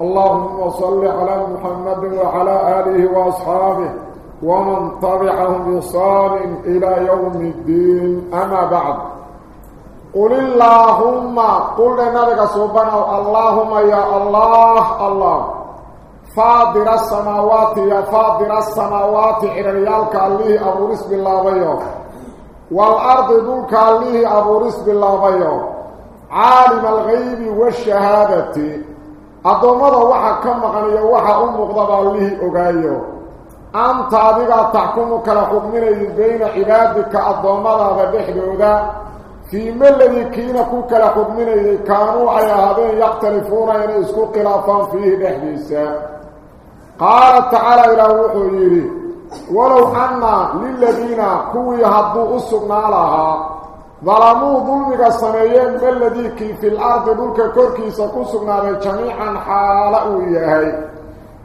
اللهم صل على محمد وعلى آله وأصحابه ومن تبعهم بإحسان إلى يوم الدين. أما بعد. قل اللهم قل لنبك سبحانه اللهم يا الله الله. فاضر السماوات يا فاضر السماوات حريالك الليه أبو رسم الله بيوم والأرض دولك الليه أبو رسم الله بيوم عالم الغيب والشهادة. أدومد وحا كمغنية وحا أمغضب الليه أغايو أنت أذيك تحكم كلا حكمين بين عبادك أدومد بدحدودا في ملذي كينا كلا حكمين كانوا أي هذين يختلفون أن يسكوا قلافان فيه دحديسا قال تعالى إلى وحيري ولو أن للذين كوي هدوا أسقنا لها ظلموا ظلمك السنيين بالذي في الأرض دولك كوركي سكسقنا جميعا حالأوا إياهي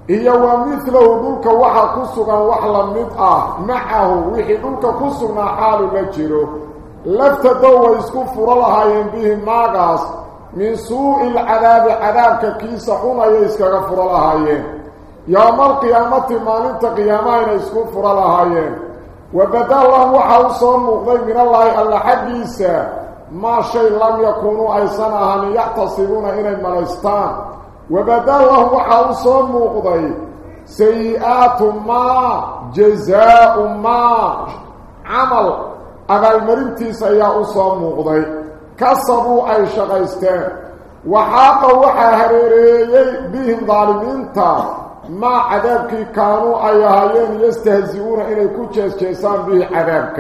هي ومثله دولك وحا كسقا وحلا مدأة معه وحي دولك كسقنا حال لجره لفتدوا ويسكفر لها ينبيهم ماغاس. من سوء العذاب عذابك كيسحون يسكفر لها ينبيهم يوم القيامة ما ننت قيامين يسكفر لها ينبيهم وبدا الله وحوصا مغضي من الله ألا حديثا ما شيء لم يكونوا أي أن يعتصبون إلى الملستان. وبدا الله وحوصا مغضي سيئات ما جزاء ما. عمل. أغل مرنتي سيئاء مغضي كسبوا أي شغيستان وحاق وحا بهم ظالمين تار ما عذابك كانوا أيهايين يستهزئون إلي كتشيس كيسان به عذابك.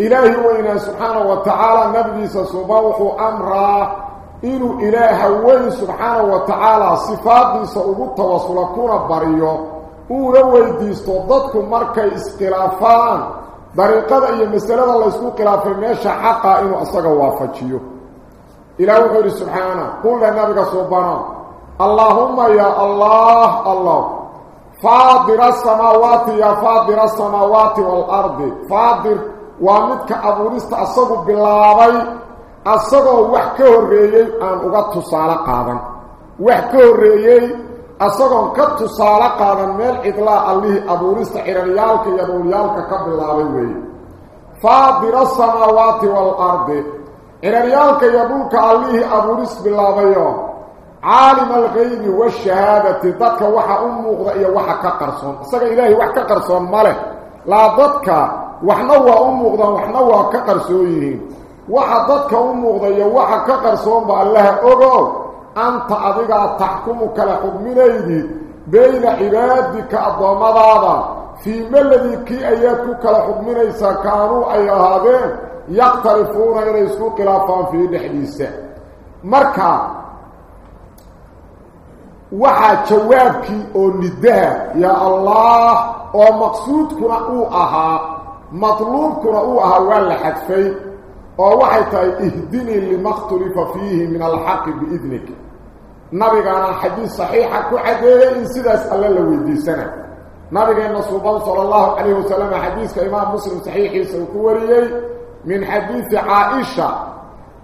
إلهي وإنا سبحانه وتعالى نبي سسبوح أمرا إنو إله وين سبحانه وتعالى صفات سأبط وصلكون بريو. أولوي ديستو ضدكم مركي اسقلافان طريقة أي مسألة الله يسكو قلافين ميشا حقا إنو أصدق وافتشيو إلهي وإنا سبحانه قل لنبي سبحانه اللهم يا الله الله فاضر السماوات يا فاضر السماوات والأرض فاضر ومدك أبوريست أصدق بالله أصدق وحكه الرئيي أن أغطى صالة قادا وحكه الرئيي أصدق كتو صالة قادا ميل إطلاع الله أبوريست حرانيالك يدوليالك كبالله فاضر السماوات والأرض حرانيالك يدولك الله أبوريست بالله يوم عالم الغيب والشهادة. ضدك وحا أموغ إيا وحا كقرصون. سيقى إلهي وحا كقرصون ماله. لا ضدك وحنوى أموغ وحنوى كقرصويهين. وحا ضدك أموغ إيا وحا كقرصون بالله أغو. أنت أذيك تحكمك لحكمين أيدي بين عبادك الضمضاضا في ملذي كي أياتك لحكمين إيسا كانوا أي هذين يقترفون إلى يسوق لافان في دحديثة مركا وحا جوابك أو نداه يا الله أو مقصود كرؤها مطلوب كرؤها ولا حدفي أو وحيت اهدني لمختلف فيه من الحق باذنك نبي كان حديث صحيح كحديث ان سيده صلى الله عليه وسلم نبي كان صلى الله عليه وسلم حديث امام مسلم صحيح سوكوري من حديث عائشه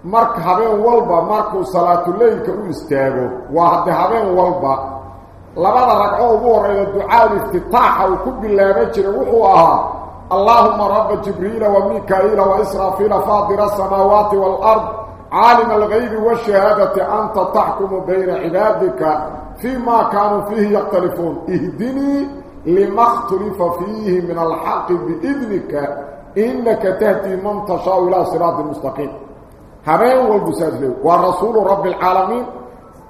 مارك حبين والبا مركو صلاة الليل كأوستاغو واحد حبين والبا لبدا لك أبور إلى الدعاء الافتتاح وكب الله مجر وحوها اللهم رب جبريل وميكايل وإسرافيل فاضر السماوات والأرض عالم الغيب والشهادة أنت تحكم بين عبادك فيما كانوا فيه يقتلفون اهدني لما اختلف فيه من الحق بإذنك إنك تهتي من تشاو إلى صراط المستقيم حرام والبساد والرسول رب العالمين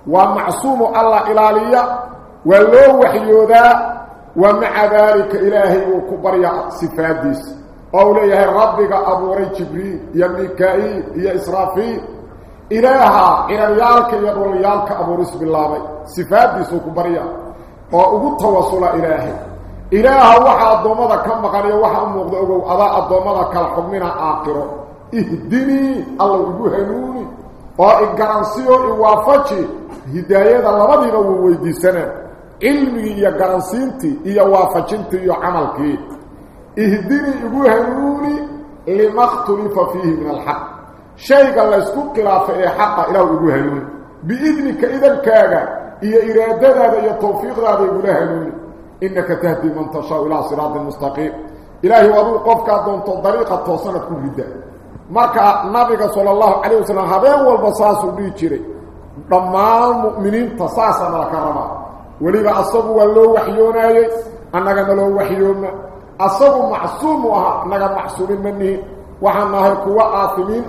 ومعصوم الله إلى لي والله وحيودا ومع ذلك إلهي وكبر يا سفاديس أوليه ربك أبو ري جبريل يا ميكايل يا إسرافيل. إلهة إلى اليالك يدو اليالك أبو ريس بالله. سفاديس وكبر يا. وقد توصل إلهي. إلهة وحا الضومة كم مغانية وحا أمو أضاء الضومة كالحب من آقره اهدني الله يقول هنوني فإقرانسيو إوافاتي هداية لربنا ويدي سنة علمي يا قرانسينتي إيا وافاتينتي يا عملكي اهدني يقول هنوني لما اختلف فيه من الحق شيء قال الله يسكوك لافئي حقا إلى يقول هنوني بإذنك إذا كاقا إيا إرادة هذا يا توفيق هذا يقول هنوني إنك تهدي من تشاء إلى صراط المستقيم إلهي وضوء قفك أدون طريقة توصلت كل دائم إنك تهدي من تشاء إلى صراط مستقيم إلهي وضوء قفك دونت طريقة توصنة كل مركا نبي صلى الله عليه وسلم هبين والبصاص بيجري ضمان مؤمنين تصاصا لكرما ولذا أصبوا والله وحيونا أنك نلو وحيونا أصبوا معصوم أنك محصول منه وحنا هيكوا آثمين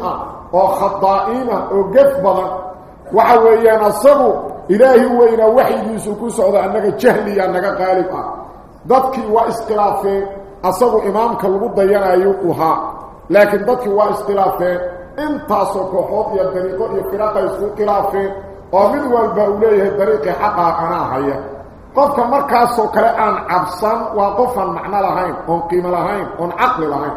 وخضائين وقفبا وحويان أصبوا إلهي وإنا وحي يسوكو سعودا أنك جهلي أنك غالبا ذاتك وإسقلافين لكن ذلك هو اختلافين إن تاسو كحوط يدريكو يفراق يسو خلافين ومن والبروليه الدريق حقاقنا هيا. قفك مركاسو كرأان عبسا وقفا معنى لهين ونقيم لهين ونعقل لهين.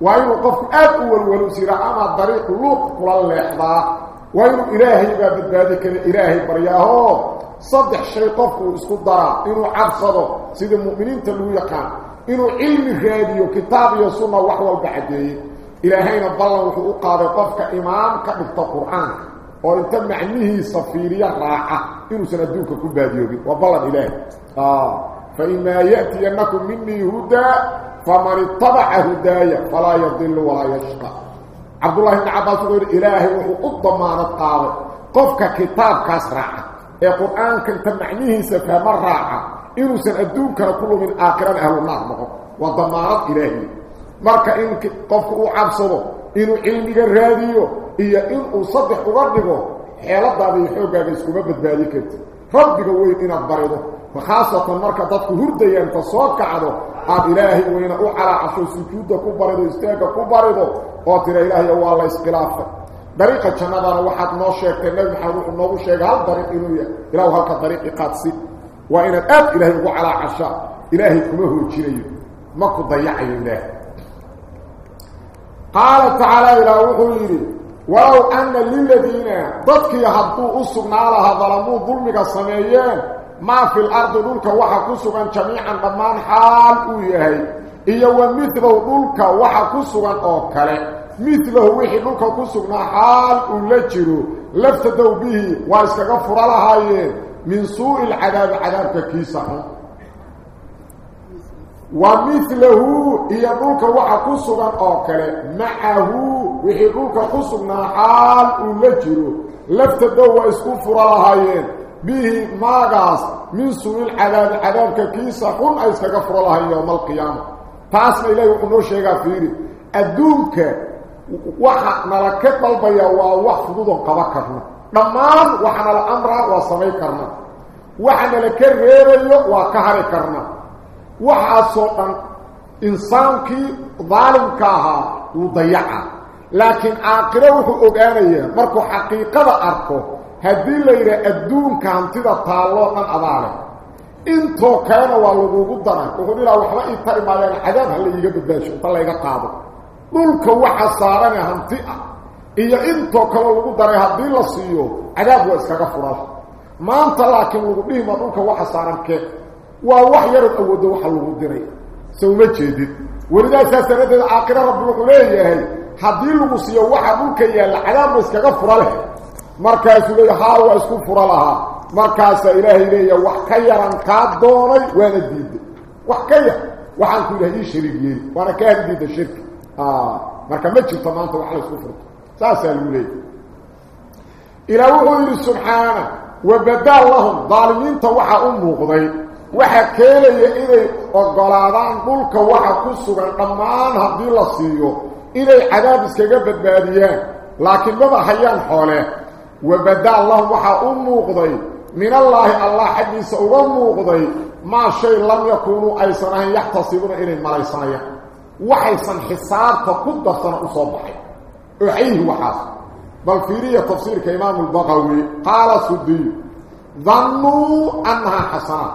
وإن قف أدو والولوسي رأما الدريق لوق قول الله إحضاء وإن إلهي باب الدادك الإلهي برياهو. صدح شيطفك واسكدرا إنو عبسا سيد المؤمنين تلويقان raadiyo kitaab iyo sunna wax walba cadeeyay إلهينا بالله وحو قادة قفك إمام القرآن. وإنت معنيه صفيرية راحة إنه سندوك كباديوك وبالله إلهي. آه. فإما يأتي أنكم مني هدى فمن اتبع هدايا فلا يضل ولا يشقى. عبد الله بن عباس يقول إلهي وحو الضمان القادة قفك كتاب كاسراحة القرآن كنت معنيه سفهم الراحة إنه سندوك كل من آخران أهل النار وضمانات إلهي marka in qofku uu cabsado inuu cilmiga raadiyo iyo in uu saddex uga dhigo xeeladaada iyo xoogaaga iskuma badbaadi karti rabbiga weyn inaad barido khaasatan marka dadku hurdayaan ta soo kacdo aad ilaahay weyna u calaacasho sujuudda ku barido istaagga ku barido oo tira ilaahay waa la iskhilaafay dariiqa jannadana waxaad noo sheegtay nabi maxamed wuxuu noogu sheegay hal dariiq inuu yahay ilaahu halka dariiqi qaadsi waa inaad aad ilaahay ugu calaacasha ilaahay kuma hoojinayo ma ku dayacayo ilaahay قال تعالى إلى وحيري ولو أن للذين ضدك يهدوا أسقنا لها ظلموا ظلمك السميين ما في الأرض ذلك وحكسوا جميعا ضمان حال أيهي إيا ومثله ذلك وحكسوا أوكالي مثله وحي ذلك كسقنا حال أولجروا لفتدوا به وإسكغفر لها من سوء العذاب عذاب كيسا ومثله يدوك وحا كسغان اوكله معه وحيدوك كسغنا حال ولجرو لفتدو وإسكو فرلاهايين به ماغاس. من سوء العذاب عذاب كيسا قل ايسكا فرلاها يوم القيامة. تاسم إليه وقنو شيئا فيري. أدوك وحا نلكت البيا ووح فضوضا قبكرنا دمان وحنا الأمر وصمي كرنا وحنا لكرر وكهر كرنا waxaasoo dhan insaankii daalimka ahaa wuu dayaca laakiin caaqilo wuxuu ogaanayaa markuu xaqiiqada arko haddii la yidhaha adduunka hantida taalloo dhan adaale intoo kalena waa lagugu daray wuxuu dhilaa waxba ii tari maayaan cadaab ha la iiga badbaasho inta layga qaado dhulka waxa saarane hanti ah iyo intoo kaleo lagu daray haddii la siiyo cadaab waa iskaga furan maanta laakiin lagu dhihima dhulka waxa saaran kee waa wax yarad awoodo waxa lagu diray sawma jeedid welidaa saasaanadeeda caaqiro rabbi wuxuu leeyahay haddii lagu siiyo waxa dhulka yaalla cadaabba iskaga fura leh markaasuu leeya haa waa isku fura lahaa markaasaa ilaahay leeya wax ka yaran kaa doonay waana diiday wax ka yar waxaan ku yidhaha ii shariig yeeli waana kaa diida shirki marka ma jirto maanta wax la isku furto ساسالوني إلى وحده سبحانه وبدأ لهم ظالمين تو وحا امقدي وحا كيله اني اوغلادان ذلك وحا كسغن ضمان هدي لسيو إلى عذاب سجبت باديه لكن بابا حيان حوله. وبدأ لهم وحا امقدي من الله الله حديث امقدي ما شيء لم يكونوا اي صنع يحتسبون إلى ملائكه وحيصا حصار فقد صنع صباحي أحيه وحاس بل فيري تفسير كإمام البغوي قال سدي ظنوا أنها حسنة.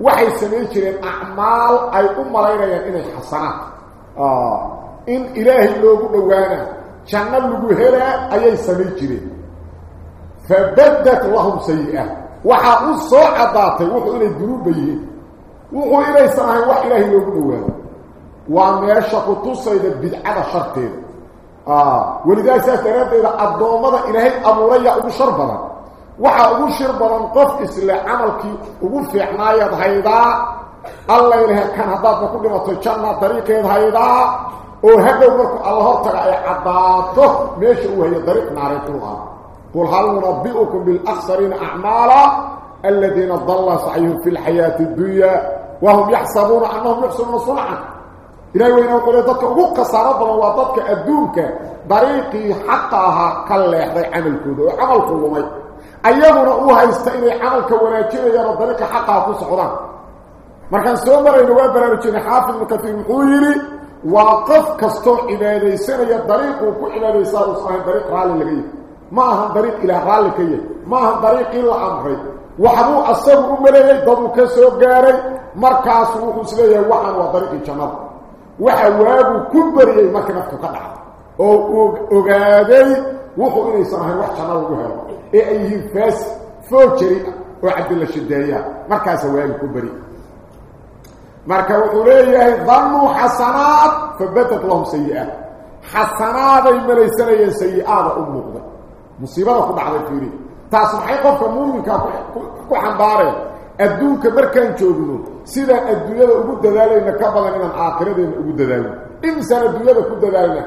وحي سميشر الأعمال أي أم ليريا يعني إنه حسنة. آه. إن إلهي لو قلوانا شنال لقهلا أي سميشر فبدت لهم سيئة. وحاقوا الصعدات وحقوا إلي الدنوبيه وحقوا إلي سماعي وحقوا إلهي لو قلوانا وعما يشاقوا توصي للبدعة شرطين. آه. ولذلك سترات إلى الضومده إلى هي ابوريا ابو شربره وحا أبو شربره قفص عمل كي أبو فيحنايه هيدا الله يله كان هذا كل ما تشنا طريق هيدا وهب امرك الله ترى اي عباده ماشي هو هي طريق معركه قل هل نربئكم بالأخسرين أعمالا الذين ضل سعيهم في الحياة الدنيا وهم يحسبون أنهم يحسنون صنعا. إلهي وينه قوله ذاتك أبوك صارفة وذاتك أدونك ضريقي حقها كالله هذا عمل كله عمل كله ميت أيام رؤوها يستعيني عملك وناتيني يا رب ذلك حقها كل صحران مركان سومر إنه برامتيني حافظ مكتبين قويني وقف كستوع إبادي سنة يدريق وكو إبادي صار وصحيح دريق رالي لغي ما هم دريق إلى رالي كي ما هم دريق إلا عمري وحبو أصبر أمليه دبو كسوب غاري مركاس وخسليه وحن ودريق جمال وحوابه كبر إلي ما كنفك قدعه أو أو إلي صلى الله عليه وسلم وحشنا له إيه فاس فوتشري وعبد الله الشدائية مركز وحوابه كبري. مركز وحوليه ظنوا حسنات فبتت لهم سيئات حسنات إما ليس لي سيئات أمه مصيبة أخذ على الفيري. تاسم حيقه فمومن كوحن باري adduunka markaan joogno sidaan adduunyada ugu dadaalayna ka badan inaan aakhiradeenna ugu dadaalno imisaan adduunyada ku dadaalna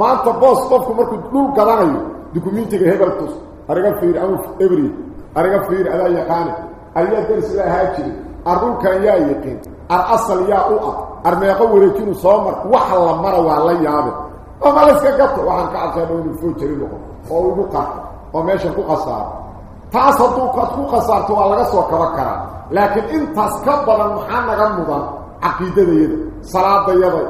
maanta boos qofku markuu dhul gadanayo dukumentiga hebel tus ariga fiiri ama ebri ariga fiiri adaa yaqaane ariyaa darsila ahaa jiri ar dhulkan yaa yaqiin ar asal yaa u ah ar meeqo wareejinu soo mar waxa la mara waa la yaabe ama layska gato waxaan ka cabsaa dhow inuu foo jari noqo oo ugu qarto oo meeshan ku khasaaro ku khasaarto waa laga soo kaba karaa laakiin intaas ka badan maxaa naga mudan caqiidadayada salaadayada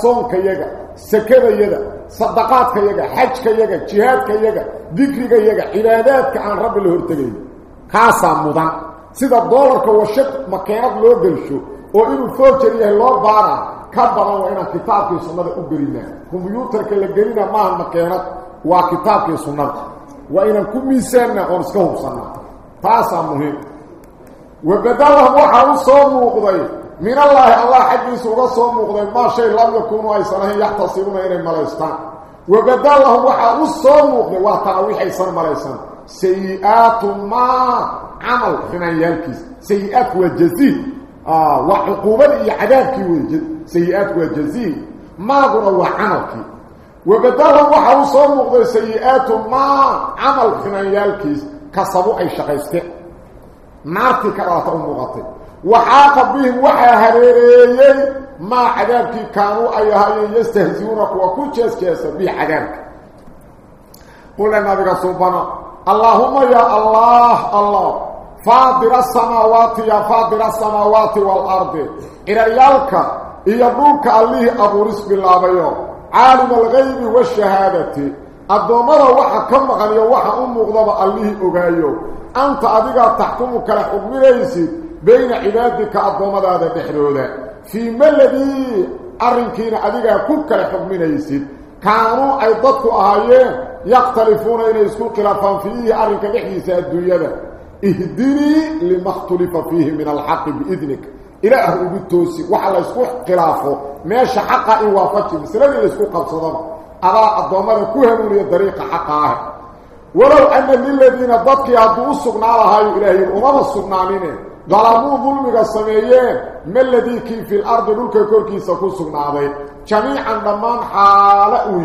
soonkayaga sakadayaga sadaqaadkayaga xajkayaga jihaadkayaga dikrigayaga cibaadaadka aan rabbi la hortegayn kaasaa mudan sida doolarka washad makeenad loo gelsho oo inuu foojar yahay loo baara ka badan waa inaan kitaabkii sunnada u gelinaa kombyuutarka la gelina maaha makeenad waa kitaabkii sunnada waa inaan ku miisaanna oon iska hubsannaa taasaa muhiim wabadalahum waxaa u soo muuqday min allaahi allah xaggiisa uga soo muuqday maa shay lam yakuunu aysan ahayn yaxtasibuuna inay malaystaan wabadalahum waxaa u soo muuqday waa tanawixaysan malaysan sayi-aatu maa camal xumaanyaalkiisa sayi-aadku waa jaziil waa cuquubadii iyo cadaabkii wey sayi-aadku waa jaziil maaguna waa camalkii wabadalahum waxaa u soo muuqday sayi-aatu maa camal xumaanyaalkiis kasabu ay shaqaysteen naartii ka dhalata u muuqatay waxaaqa bihim waxaa hareereeyey maa cadaabkii kaanuu ay ahaayeen yastahziuuna kuwa ku jees-jeesa bihi cadaabka qulna nabiga subana allaahuma ya allah allah faadira asamaawaati ya faadira asamaawaati waalardi عالم الغيب والشهادة. الضمرة وحا كم غنية وحا أمه ضبع الله أغايو. أنت أبقى تحكمك لحكم ليسي بين عبادك الضمرة هذا بحلولة. في ما الذي أرنكين أبقى كوك لحكم ليسي؟ كانوا أيضا أهايين يقترفون إلى سوق لفان فيه أرنك بحيسة الدوية اهدني لما اختلف فيه من الحق بإذنك. Lima khtulifa fiihi min alxaqi biidnik ilaah ugu toosi waxa laysku khilaafo meesha xaqa in waafaji masladii laysku qabsadaba adaa addoommada ku hanuuniya dariiqa xaqa ah walow ana liladiina dadkii hadduu u sugnaa lahaayo ilaahay umama sugnaanine dalamuu dulmiga sameeyeen maladii kii fi lardi dhulka korkiisa ku sugnaaday jamiican dhammaan xaalo uu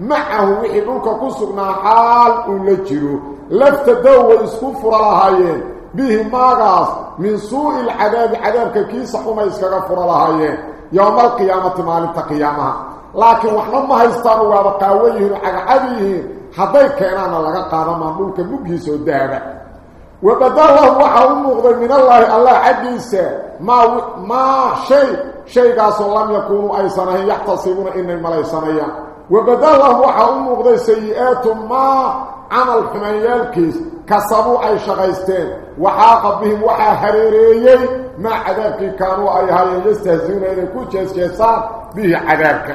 iyo wa midlahu dhulka waxa ku sugan oo kale macahu wixii dhulka ku sugnaa xaal uu la jiro laftadow way isku fura lahaayeen bihi maagaas min suu'i alcadaabi cadaabka kiisa xuma iskaga fura lahaayeen yowma alqiyaamati maalinta qiyaamaha laakiin waxna ma haystaano waaba qaawan yihiin oo cagcad yihiin hadday keenaanna laga qaadamaan dhulka muggiisa oo waxaa u muuqday sayi-aatu maa عمل حميالكيس كسبوا أي شغيستين. وحاق بهم وحا هريريي ما عذابك كانوا أي هاي يستهزون إذا كنت يسكيسان به عذابك.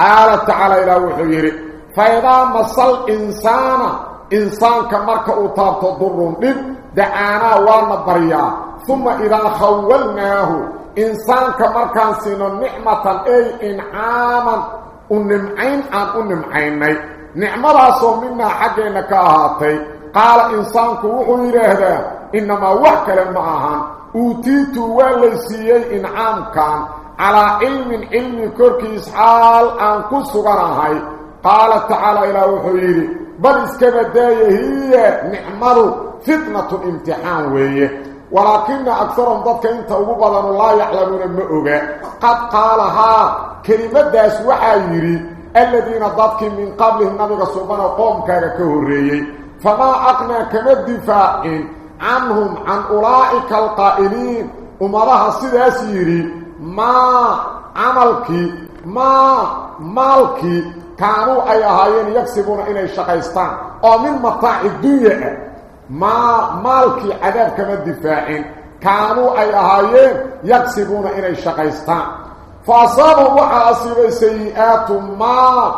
قال تعالى إلى وحيري فإذا مصل إنسان إنسان كمرك أطابت ضر لب دعانا وأنا بريا. ثم إذا خولناه إنسان كمركان سينو نعمة أي إنعاما ونمعين عن ونمعيني نعمة راسو منا حقنا كاهاتي. قال إنسان كوحو هذا إنما وحكا معهن. أوتيتو والليسيي إنعام كان. على علم علم كركيس حال أن كسغناهي قال تعالى إلى وحيري بل اسكبدايه هي نعمة فتنة امتحان ويه ولكن أكثرهم ضدك إنت وقبضا لا يعلمون مؤغا قد قالها كلمة داس وحايري الذين ضدك من قبله النبي سبحانه قوم كهريي. فما أقنى كما الدفاع عنهم عن أولئك القائلين. أمرها سيداسيري ما عملك؟ ما مالك؟ كانوا أي أهايين يكسبون إلي شقيستان ومن مطاع الدنيا. ما مالك عذاب كما الدفاعين كانوا أي أهايين يكسبون إلي شقيستان فأصابوا وحا أصيب سيئات ما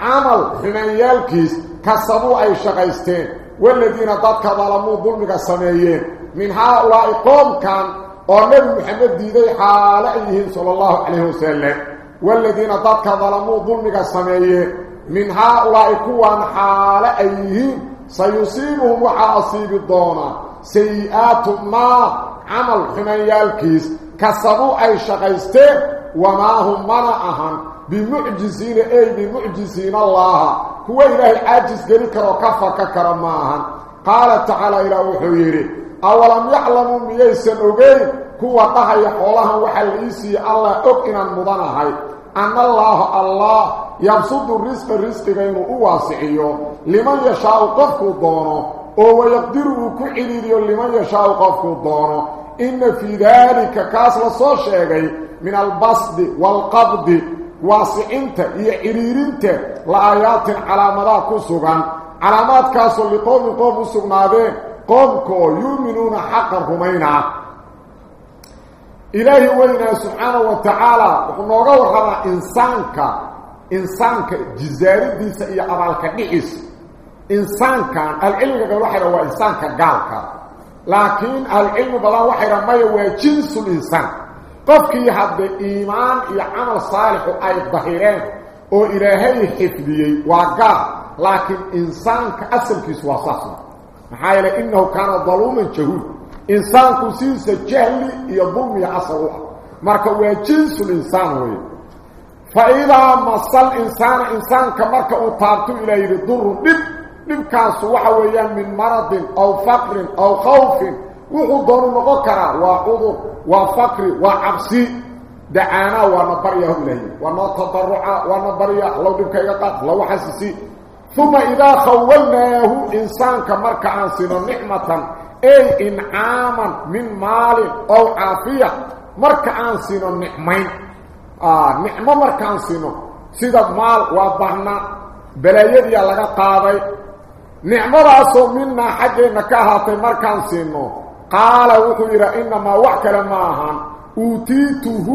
عمل حميالكيس كسبوا أي شقيستين. والذين ضدك ظلموا ظلمك السميين من هؤلاء قوم كان ونبي محمد ديدي حالئهم صلى الله عليه وسلم. والذين ضدك ظلموا ظلمك السميين من هؤلاء كوان حالئهم سيصيبهم وحاصيب الدونة سيئات ما عمل حميالكيس كسبوا أي شغيستين وما هم منعهم. بمعجزين أي بمعجزين الله. هو إله عاجز قليك وكفك كرماها قال تعالى إلى وحويري أولم يعلموا ميسا أغين هو طهي حولها وحليسي الله أكنا مضانهي أن الله الله يبسط الرزق الرزق غير أواسعيه لمن يشاء قفك الدونه ويقدره كعليل لمن يشاء قفك الدونه إن في ذلك كاسل صوشيغي من البسط والقبض. واسعنت يعريرنت لآيات على مدى كسوغان. علامات كاسل لقوم قوم سغنادين قومكو يؤمنون حقا همينا إلهي وإنا سبحانه وتعالى. ونوغا وحنا إنسانك. إنسانك جزاري ديسا إيا عمالك نحس إنسانك العلم قال وحنا هو إنسانك قالك لكن العلم بلا وحنا ما هو جنس الإنسان قفكي حد إيمان إيا عمل صالح أي الظهيرين oo ilaahay xifdiyay waa gaar laakiin insaanka asalkiisu waa saas maxaa yeelay innahu kaana daluuman jahuul insaanku siisa jahli iyo dulmiya asal ah marka waa jinsul insaan weeye فإذا مصى الإنسان إنسان كما أطارته إليه الضر لم يمكن سوحويا من مرض أو فقر أو خوف. وحضر مغكرة وحضر وفقر وعبسي دعانا ونبر يهو إليه. ونتضرع ونبر يهو. لو دمك يقاط لو حسسي. ثم إذا خولناه إنسان كما أنسنا نعمة. أي إنعاما من مال أو عافية. مركعان سنو نعمين. نعمة مرك عن سنو سيدة مال وضعنا بلايدي لغا قاضي نعمة رأسو منا حاجة نكاهاتي مرك عن سنو قال وحيرا إنما وحكا لماهان أوتيته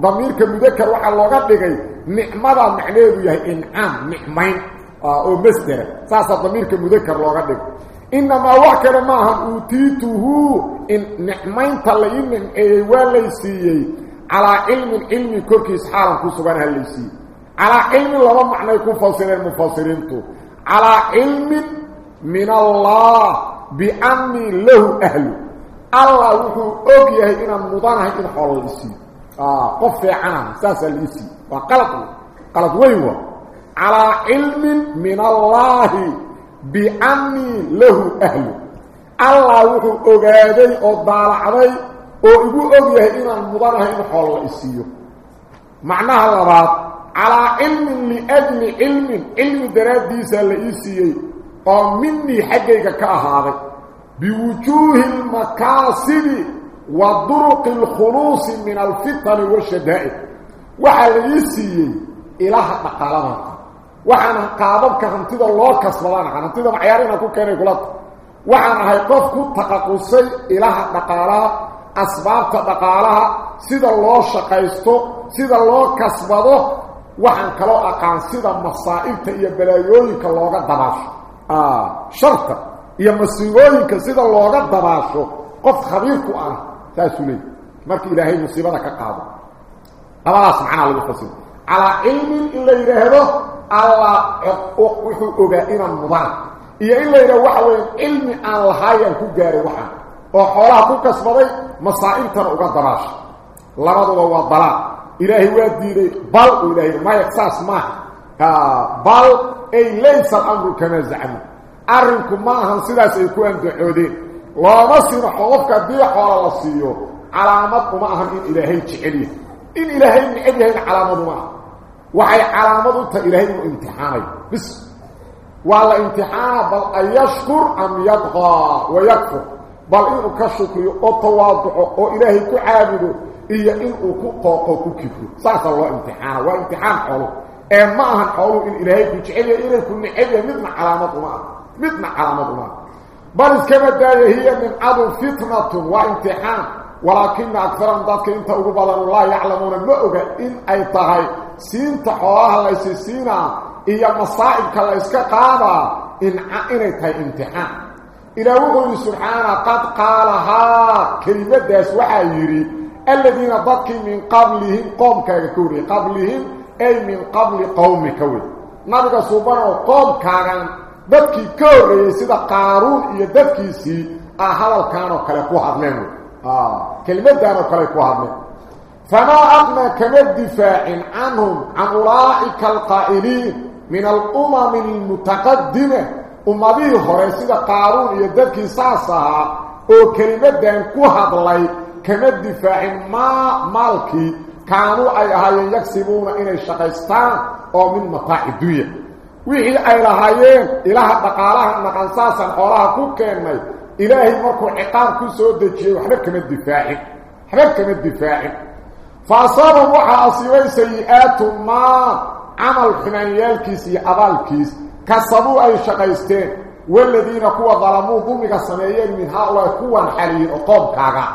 ضميرك مذكر وحا لوغا دغاي نعمه معنيه يحيى انعام نعمين أو مصدر ساسا ضميرك مذكر لوغا دغ انما وكر ما هم اوتيته ان نعمين تلين اي وليسي على علم علم كركيس حالا كسبان هليسي على علم لو معنى يكون المفسرين تو على علم من الله بأني له أهله. الله وحو اوغياه ان مدانه إن خولسي آه قف عام أساس الاسي وقلط قلط ويوا. على علم من الله باني له أهل الله وحو اوغادي أو دالعدي أو ايغو اوغياه ان مدانه ان خولسي معناها لبعض على علم لاجل علم علم دراديس الاسي أو مني حقيقه كاهاده بوجوه المكاسب وطرق الخلوص من الفتن والشدائد وحال يسيي إله تقالها waxaan qaababka hantida loo kasbadaan hantida macyaarina ku keenay kulata waxaan ahay qof ku taqaqusay ilaha dhaqaalaha. Asbaabta dhaqaalaha sida loo shaqaysto sida loo kasbado waxaan kaloo aqaan sida masaa'ibta iyo balaayooyinka looga dabaasho sharta iyo masiibooyinka sida looga dabaasho qof khabiir ku ah taasuu leey markii ilaahay musiibada ka qaado labadaas macnaa lagu fasiro calaa cilmin in la yidhaahdo allah wuxuu ogaa inaan mudaan iyo in la yidhahdo waxa weya cilmi aan lahaayaan ku gaaray waxaan oo xoolaha ku kasbaday masaa'ibtana uga dabaasho labaduba waa dalaaq ilaahay waa diiday bal uu ilahay maya saas maaha bal ay laysa alamru kamaa zacmu arrinku ma ahan sidaas ay ku andacoodeen looma sino qofka haddii xoola la siiyo calaamad uma ahan in ilaahay jecel yahay in ilaahay neceb yahayna calaamad uma aha waxay calaamad u tahay ilaahay inuu imtixaanayo bis waa la imtixaana bal an yashkur am yadqaa wayakfur bal inuu ka shukriyo oo tawaaduco oo ilaahay ku caabudo iyo inuu ku qooqo ku kibro saasaa loo imtixaana waa imtixaan xoolo ee ma ahan xooluhu in ilaahay ku jecel yahay inay ku neceb yahay midna calaamad uma aha midna calaamad uma aha bal iskama daaya hiya nimcadu fitnatun waa imtixaan walaakina akarahum dadka inta ugu badan laa yaclamuuna ma oga in ay tahay إلى قول سبحانه قد قالها كلمة داس وحايري الذين بقي من قبلهم قوم كاكوري. قبلهم أي من قبل قوم كوري نبقى سبحانه قوم كاكوري دبكي كوري سيدا قارون إيا دبكي سي. أهلو كانو آه. حضنينو كلمة دانو كلكو حضنينو فما أغنى كمال دفاع عنهم عن أولئك القائلين من الأمم المتقدمة. Ummadihii hore sida qaaruun iyo dadkii saas ahaa oo kelimaddan ku hadlay kama difaacin maa maalkii kaanuu ay ahaayeen yagsibuuna inay shaqaystaan oo min mataaci dunya wixii ay lahaayeen ilaha dhaqaalaha naqansaasan xoolaha ku keennay ilaahay markuu ciqaab ku soo dejiyey waxba kama difaacin waxba kama difaacin fa asaabahum waxaa asiibay sayi-aatu maa camal xumaanyaalkiis iyo abaalkiis كسبوا أي شقيستين. والذين كوا ظلموا ظلمك السمعيين من هؤلاء كوا حليين قوم كاغا.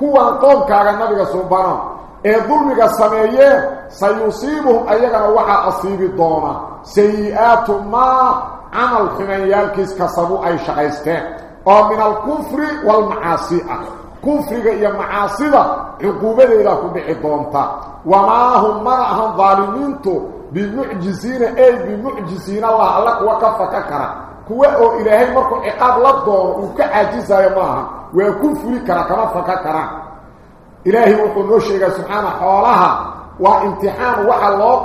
كوا قوم كاغا نبي سبحانه إيه إن ظلمك السمعيين سيصيبهم أيها نوحى أصيب الدونة سيئات ما عمل خميال كيس كسبوا أي شقيستين. أو من الكفر والمعاسئة كفر هي معاسئة عقوبة لكم بحضونتا وما هم مرأهم ظالمينتو bimucjisiina ey bimucjisiin allah alla kuwa ka faka kara kuwa oo ilaahay markuu ciqaab la doono uu ka caajisayo maaha waa ku fuli kara kama faka karaan ilaahay wuxuu noo sheegaa subxaana xoolaha waa imtixaan waxa loo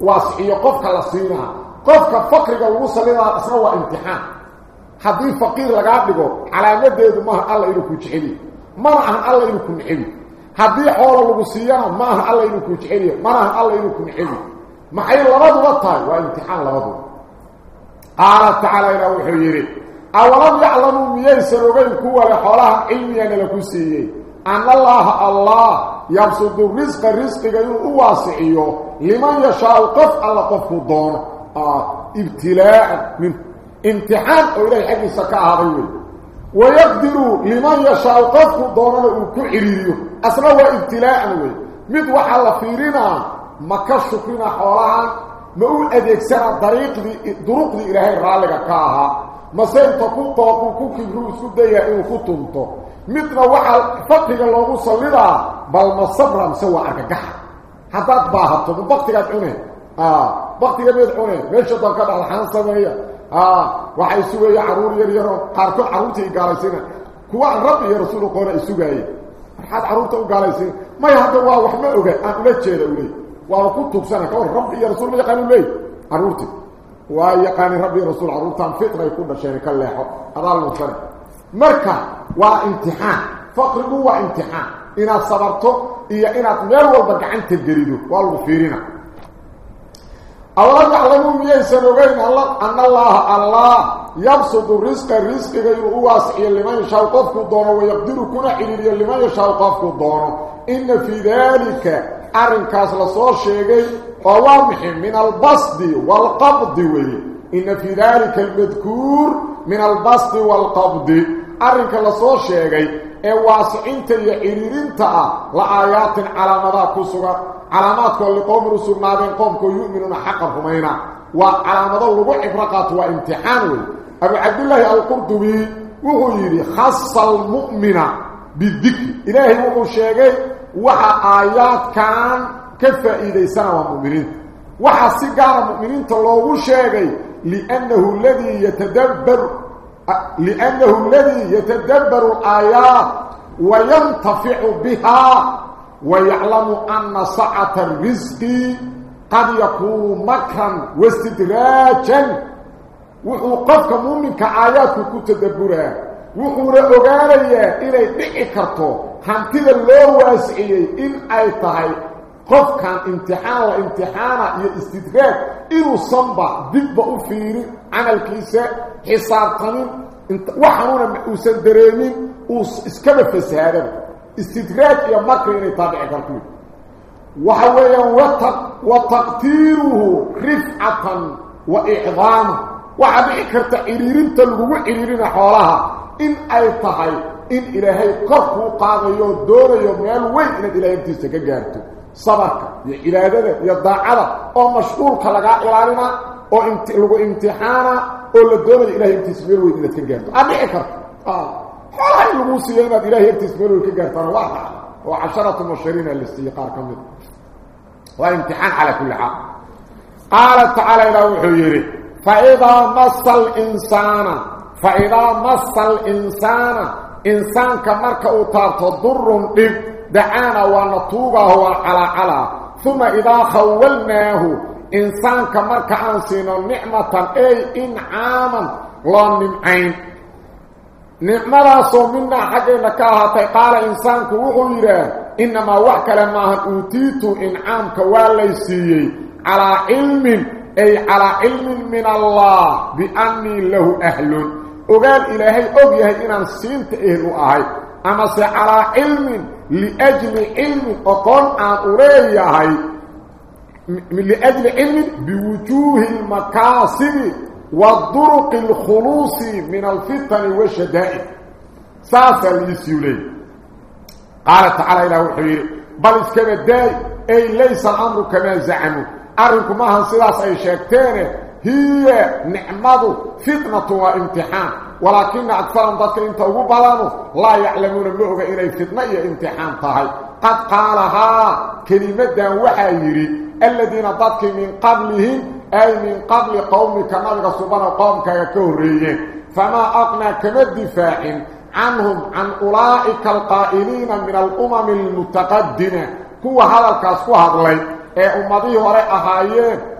waasiciyo qofka la siinaha qofka fakriga lagu salidaa isna waa imtixaan haddii faqiir lagaa dhigo calaamadeedu maaha alla inuu ku jeceliyo mana ahan alla ما هي لمده وطاي والامتحان لمده قال تعالى إلى وحيره أولم يعلموا من سرغن كو ولا حولها علميا لكم سي أن الله الله يبسط الرزق رزقا واسعا لمن يشاء قف على قف الدور آه، ابتلاء من امتحان إلى حق عظيم ويقدر لمن يشاء قف دورا وكيريو أصلا هو ابتلاء مد وحل فيرنا ka ahaa mase inta ku tooqu ku kibruu isku dayaa inuu ku tunto midna waxaa fakriga loogu sallidaa bal ma sabra mise waa argagaxa haddaad baahato ma baktigaad cuneen baktiga meed cuneen meesha doon ka dhacda xaan sameeya waxay sugaya caruur yar yaroo qaarkood carruurtii gaalaysiina kuwa aan rabbi iyo rasuul qoona ay sugaayeen maxaad carruurta u gaalaysiina maya hadda waa wax ma oga aan ula jeeda u وأنا كنت بسنه كور رب يا رسول الله يقانون لي. عرورتي. ويقاني رب يا رسول عرورتان فطرة يكون شارك الله. يحب هذا المنفرد مركة وامتحان. فقر هو امتحان إنا صبرتو. إيا إنا تنيرو البقى عن تلقريدو. والو فيرنا أولاد يعلمون ميه سنوغين الله أن الله الله يبسط الرزق. الرزق غير واسعي اللي ما يشاوقفك الدونه ويقدر كنا إلي اللي ما يشاوقفك الدونه إن في ذلك أرن كاسل صوشيغي ووامح من البسط والقبض وي إن في ذلك المذكور من البسط والقبض أرن كاسل صوشيغي واسعينت يعيرينتا لآيات على مذا كسوغا علامات كل قوم رسول ما بين قوم كو يؤمنون حقا فمينا وعلامات اللغة إفراقات وامتحان أبو عبد الله القردوي وهو يري خاص المؤمنة بالذكر إلهي وقو شيغي وحا آيات كان كفا إذا سنة المؤمنين وحا سيقار المؤمنين تلوغو شاقي لأنه الذي يتدبر لأنه الذي يتدبر آيات وينتفع بها ويعلم أن ساعة الرزق قد يكون مكرا واستدراجا وقفك مؤمن كآياتك تدبرها وقفك رأغانيا إلي بإكرته بحكرته هانتذا اللو واسعي إن أي تهي قف كان امتحان وامتحان يستدراج إنه صنبع ضد أفيري عن الكيسة حسابتنين وحنونا محوسا دريمين واسكبه فسهادا استدراج يا مكر إنه طابع كرتون وحويا وتق وتقتيره رفعة وإعظام وحبعي كرت عريرين تلقوا عريرين حولها إن أي تهي إن إلهي قرقوا قاضيو دوريو ميال وين إن إلهي انتسك جارتو. صبرك. يا إلهي يا ضاعة أو مشغول كلغا إلالنا أو انت لغو إمتحانا. أو لدونا إلهي انتسمير وين إنك جارتو. أبعي كرت آه. حولها يلغو سيئنا إلهي انتسمير وين جارتو. واحد. وعشرة مشهرين الاستيقار كمل وامتحان على كل حال. قال تعالى إلى وحيري فإذا مص الإنسان فإذا مص الإنسان إنسان كمرك أطارت ضر إذ دعانا ونطوبه وعلى على ثم إذا خولناه إنسان كمرك أنسينا نعمة أي إنعاما لا نمعين نعمة منا حقنا كاهتي قال إنسانك وغيره إنما وحك لما أوتيت إنعامك والليسيي. على علم أي على علم من وقال إلهي أبيه إن سنت أهل أهي أما سي على علم لأجل علم أقول أن أريه لأجل علم بوجوه المكاسب والطرق الخلوص من الفتن والشدائد ساسا ليسيولي قال تعالى إلى وحير بل اسكب الداي أي ليس الأمر كما زعموا أرنكم ماهن سلاس أي شاكتين هي نعمة فتنة وامتحان. ولكن أكثرهم ذلك إنت وبلانوا لا يعلمون اللغة إلي فتنة امتحان طهي قد قالها كلمة وحيري. الذين ضدك من قبلهم أي من قبل قومك نبغى سبحانه قومك يكوريين فما أقنى كما الدفاع عنهم عن أولئك القائلين من الأمم المتقدمة. هو هذا الكاسكو هذا لي ee ummadii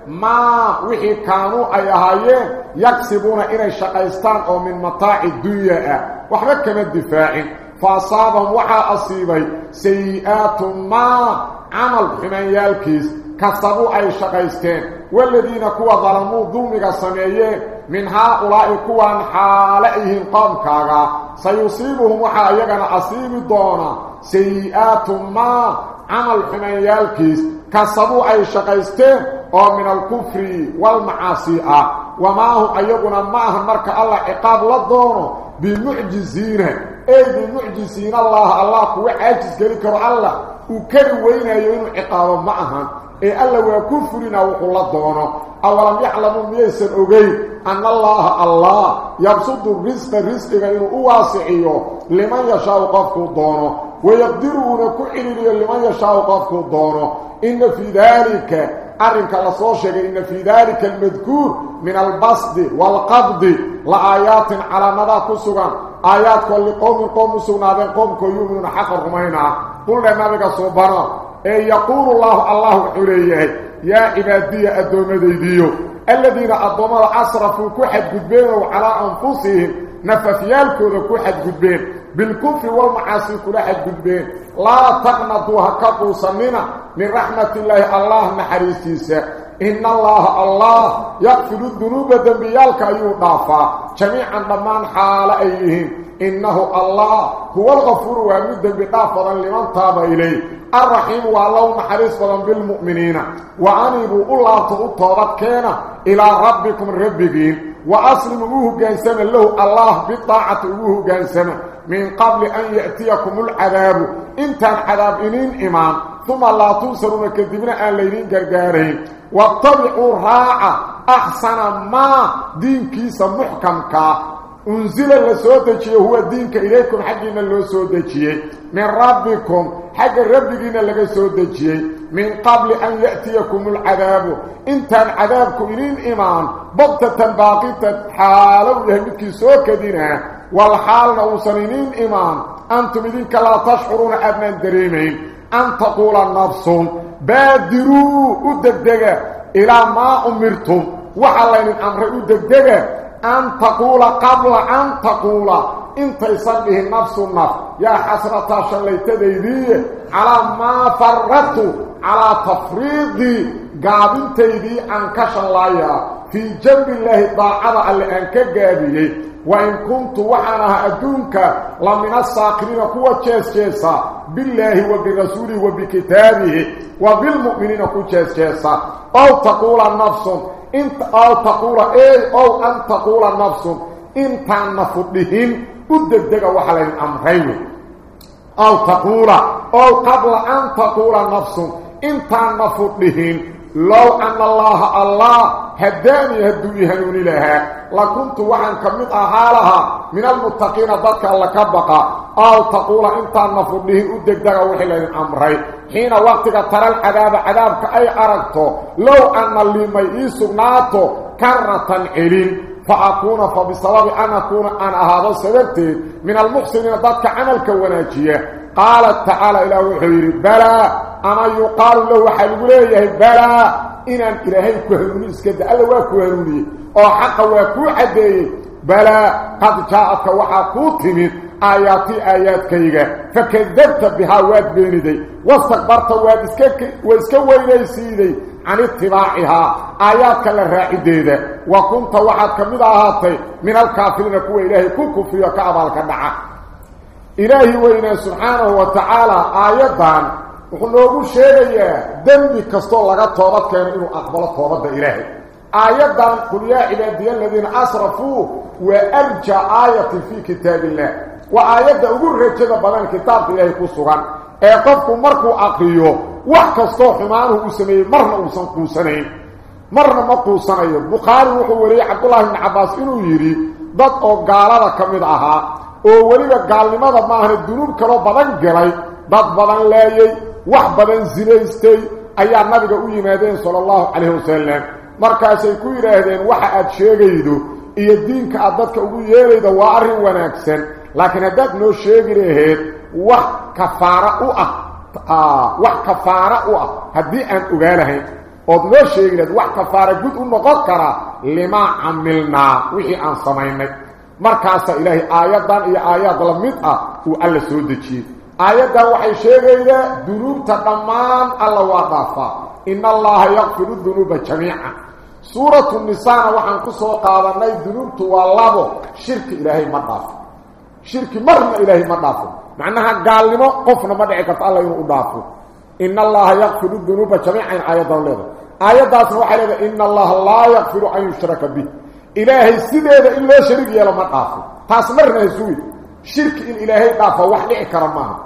ما وحي كانوا أيهايين يكسبون إلي شقيستان أو من مطاع الدنيا. وحبك من الدفاع فأصابهم وحا أصيبي. سيئات ما عمل حمان يالكيس. كسبوا أي شقيستان والذين كوا ظلموا دومك السميين من هؤلاء كوا حالئهم قام كاغا. سيصيبهم وحا يغن أصيب الدونة سيئات ما عمل حمان يالكيس. كسبوا أي شقيستان أو من الكفر والمعاصي وما هم أيضنا معهم مرك الله عقاب لدونه بمعجزين أي بمعجزين الله الله هو عاجز كذلك الله وكان وين ينو عقاب معهم أي الله وكفرنا وقل لدونه أولم يعلموا ميسر أغي أن الله الله يبسط الرزق الرزق إنه أواسعيه لمن يشاء قفك دونه ويقدرون كعلي لمن يشاء قفك دونه إن في ذلك أرنك لصوشك إن في ذلك المذكور من البسط والقبض لآيات على مدى كسوغا آيات كل قوم قوم سوغنا قوم كيومون حق الرمينا قلنا نبقى صبرا أي يقول الله الله حليه يا عبادية الدومديديو الذين أضموا أسرفوا كحد قدبين على أنفسهم نففيالكو كحد قدبين بالكفر والمعاصي كل حد قدبين لا تقنطوا هكذا صننا من رحمة الله الله نحريستيسا إن الله الله يغفر الذنوب دنبيالك أيو ضافا جميعا ضمان حال أيهم إنه الله هو الغفور ومد بقافضا لمن طاب إليه. الرحيم والله محرصا بالمؤمنين. وعنبوا الله تغطابت كان إلى ربكم الربكين وأسلموه جانسما له الله بالطاعة أوه جانسما من قبل أن يأتيكم العذاب. انت العذاب إنين إمام ثم لا تنصرون كذبنا أن لينين قرقارين واتبعوا راعة أحسن ما دين كيس محكمك أنزل لسودجيه هو دينك إليكم حقنا لسودجيه من ربكم حق ربكنا لسودجيه من قبل أن يأتيكم العذاب. انت عذابكم إنين إيمان. بغتة باقية حالو يهمتك سوكدنا والحال نوصنين إيمان. أنتم إذنك لا تشعرون أبنا دريمين. أن تقول النفس بادروا أددق إلى ما أمرتم. وحلين الأمر أددق أن تقول قبل أن تقول. إنت يصبه النفس النفس. يا حسرة شليت ديدي. على ما فرطت. على تفريضي قابل تيدي كشن لايا في جنب الله ضاعة اللي أنك قابيه وإن كنت وحنها أدونك لمن الساقرين قوة جيس جيسا بالله وبرسوله وبكتابه وبالمؤمنين قوة جيس جيسا أو تقول النفس انت أو تقول إيه أو أن تقول النفس انت نفضهم أددك وحلين أمرين. أو تقول أو قبل أن تقول النفس انت نفضهم لو أن الله الله هداني هدوني هنوني لها لكنت وحن كمد أهالها من المتقين ضدك الله كبقى. أو تقول إنت نفضه أدك دقا وحلين أمري. حين وقتك ترى العذاب عذابك أي أرقته لو أن اللي ما يسغناته كرة إلين فأكون فبسبب أن أكون أنا هذا سببتي من المحسنين ضدك عملك وناجية. قالت تعالى إلى وحيري بلى. أما يقال له حلق ليه بلى. إنان إلهي كهنوني اسكد ألا واكهنوني أو حقا واكو عدي. بلى. قد جاءتك وحاكو تمت آياتي آيات كيغا. فكذبت بها واد بيندي واستكبرت واد واسكو ويليسيدي عن اتباعها. آياتك للرائدة وكنت وحد كمدها من الكافرين كو إلهي كو كفرية كعبالك النعا إلهي وإنا سبحانه وتعالى آياتان وخلوه شيئا دمي كستول لغا طوبت كان إنو أقبل طوبت إلهي. آياتان قل يا إلهي الذين أصرفوا وألجى آية في كتاب الله. وآيات أقول رجل بلان كتاب إلهي كستوغان أعطبكم إيه مركو أقليو وحكستو حمانه أسميه مرنا أسنقو سنين مرنا مقو سنين مقارنه وريح الله بن عباس إنو يري بطو قالا كمد أها. Oo waliba gaalnimada ma ahna dunuub kale badan galay dad badan leeyay wax badan zinaystay ayaa nabiga u yimaadeen sallallahu alayhi wasallam markaasay ku yiraahdeen waxa aad sheegaydo iyo diinka aad dadka ugu yeeraydo waa arrin wanaagsan laakiin haddaad noo sheegi lahayd wax kafaara u ah wax kafaara u ah haddii aan ogaa lahayn ood noo sheegi lahayd wax kafaara gud u noqon kara limaa camilnaa wixii aan samaynay aayadan iyo aayaad la mid ah uu alla soo dejiyey آيادا وحي شيغيدا ذنوب تضمان الله وضافا إن الله يغفر الذنوب جميعا سورة النساء وحن كسو قادناي ذنوب توالابو شرك إلهي مضاف شرك مرنا إلهي مضاف معناها قال لما قفنا الله ينو أضافو إن الله يغفر الذنوب جميعا آيادا لذا آيادا سنوحي لذا إن الله إلهي سيدة إلا شرك يلا مضافو تاسمرنا يسوي شرك إن إلهي ضافا وحلع كرمها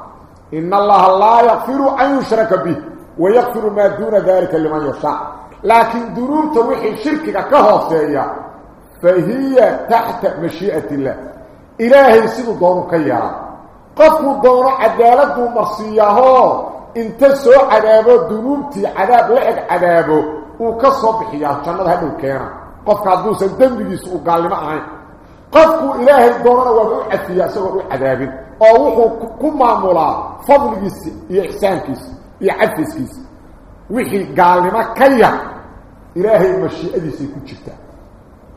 إن الله لا يغفر أن يشرك به ويغفر ما دون ذلك لمن يشاء. لكن ذنوب توحي شركك كهوسية فهي تحت مشيئة الله. إلهي سيدو دون كيرا قفوا دون عدالته مرسيه إنت سو عذابه ذنوبتي عذاب لعب عذابه وكسب حياه جنده قف قادو سن دمبيس أو غالما اهين قفكو اله الدوره و روح السياسة و روح عذاب أو وحو كما مولا فضلجس يا حسانكس يا عفسكس وحي غالما كيا اله يمشي اديس كجبتا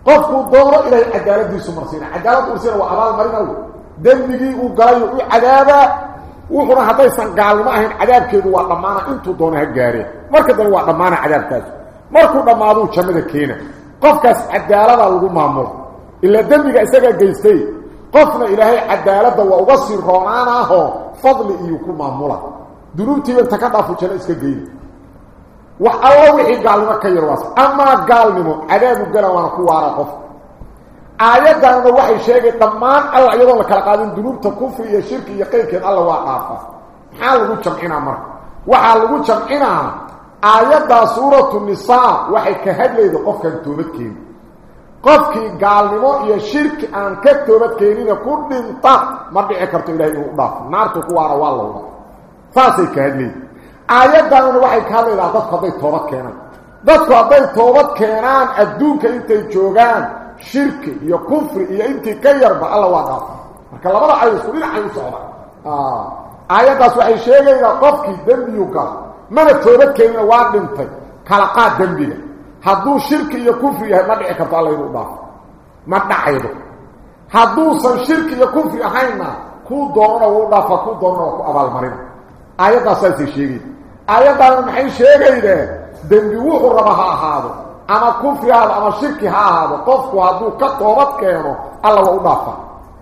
قفكو دوره إلى العداله دي سمرسين عداله ورسين و عباد مرينو دمبي أو غايو أو عذاب و هنا هتاي سن غالما اهين عذابكدو وا ضمانه انتو دونها غاري marka dan wa dhamaana cadaabtaas marku dhamaado jamada keenay. Dembiga isagaa geystay qofna ilaahay cadaaladda waa uga sii roonaanaahoo fadli iyo ku maamula dunuubtiiba inta ka dhaafu jana iska geyna wax alla wixii gaalnimo ka yar waas amaa gaalnimo cadaabu gala waana ku waara qof aayaddaanna waxay sheegay dhammaan alla iyadoon la kala qaadin dunuubta kufri iyo shirki iyo qayrkeed alla waa dhaafa maxaa lagu jamcinaa marka waxaa lagu jamcinaa suuratu nisaa waxay ka hadlayda qofkan toobadkeeni qofkii gaalnimo iyo shirki aan ka toobadkeenina ku dhinta ma dhici karto ilahay inuu u dhaafo naartu ku waara waa lowda saasay ka hadlayda aayaddaanna waxay ka hadlaydaa dadku hadday toobad keenaan dadku hadday toobad keenaan adduunka intay joogaan shirki iyo kufri iyo intii ka yarba alla waa dhaafa marka labada ay isku dhinacay u socda aayaddaas waxay sheegaydaa qofkii dembiyu galo mana toobad keenina waa dhintay kala qaad dembiga hadduu shirki iyo kufri yahay ma dhici karto alla inuu dhaafo ma dhacaydo hadduusan shirki iyo kufri ahaynna kuu doonana waa u dhaafa kuu doonana waa ku abaalmarina aayaddaas saasay sheegayda aayaddaana maxay sheegaydee dembi wuxuu raba ha ahaado ama kufri ahaado ama shirki ha ahaado qofku hadduu ka toobad keeno alla waa u dhaafa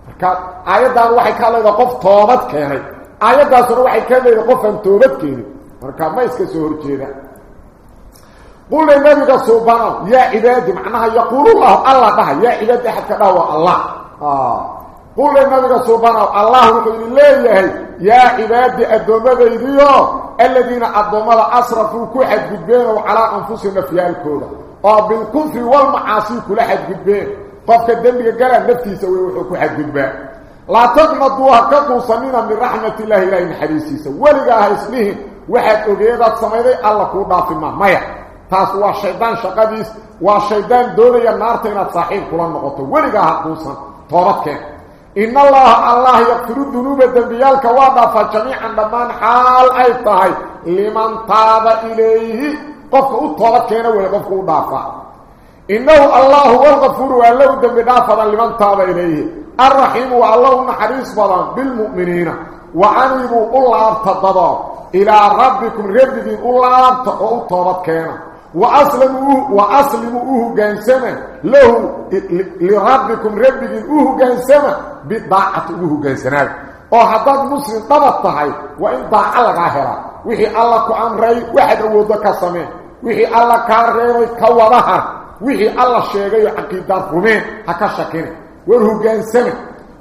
marka aayaddaana waxay ka hadlaydaa qof toobad keenay aayaddaasuna waxay ka hadlaydaa qofaan toobad keenin marka ma iska soo horjeeda. قل للنبي سبحانه يا عبادي معناها يقول الله الله ده يا عبادي أحد كده الله آه قل للنبي سبحانه الله يقول الله يا عبادي الدومة يديو الذين الدومة أصرفوا كحد قدبين وعلى أنفسهم في الكودة وبالكفر والمعاصي كل حد قدبين قفك الدنبي قال نفتي سوي كحد قدبين لا تقنطوها كقو صمينا من رحمة الله إلهي من حديثي ولقاها اسمه واحد أبيضات سميدي الله كودا في ما ميح taas waa shaydaan shaqadiis waa shaydaan doonaya naarta inaad saaxiib kula noqoto weligaa ha quusan toobadkeen in allaha allah yakfiru dunuuba dembiyaalka waa dhaafaa jamiican dhammaan xaal ay tahay liman taaba ilayhi qofka u toobadkeena wey qofka u dhaafaa innahu allahu walgafuuru waa low dembi dhaafadan liman taaba ilayhi alraxiimu waa allahu naxariis badan bilmu'miniina wa anibuu u laabta dado u laabta oo u toobadkeena وأسلموا وأسلموا أوه جانسما له لربكم ربكم أوه جانسما بضاعة أوه جانسنا وحضاد مسلم طبطهي وإن ضاع الله غاهرة. وحي الله كأمري واحد أودك السمين وحي الله كارغي كوضها. وحي الله شيغي عقيدة رمين هكا شكين وره جانسما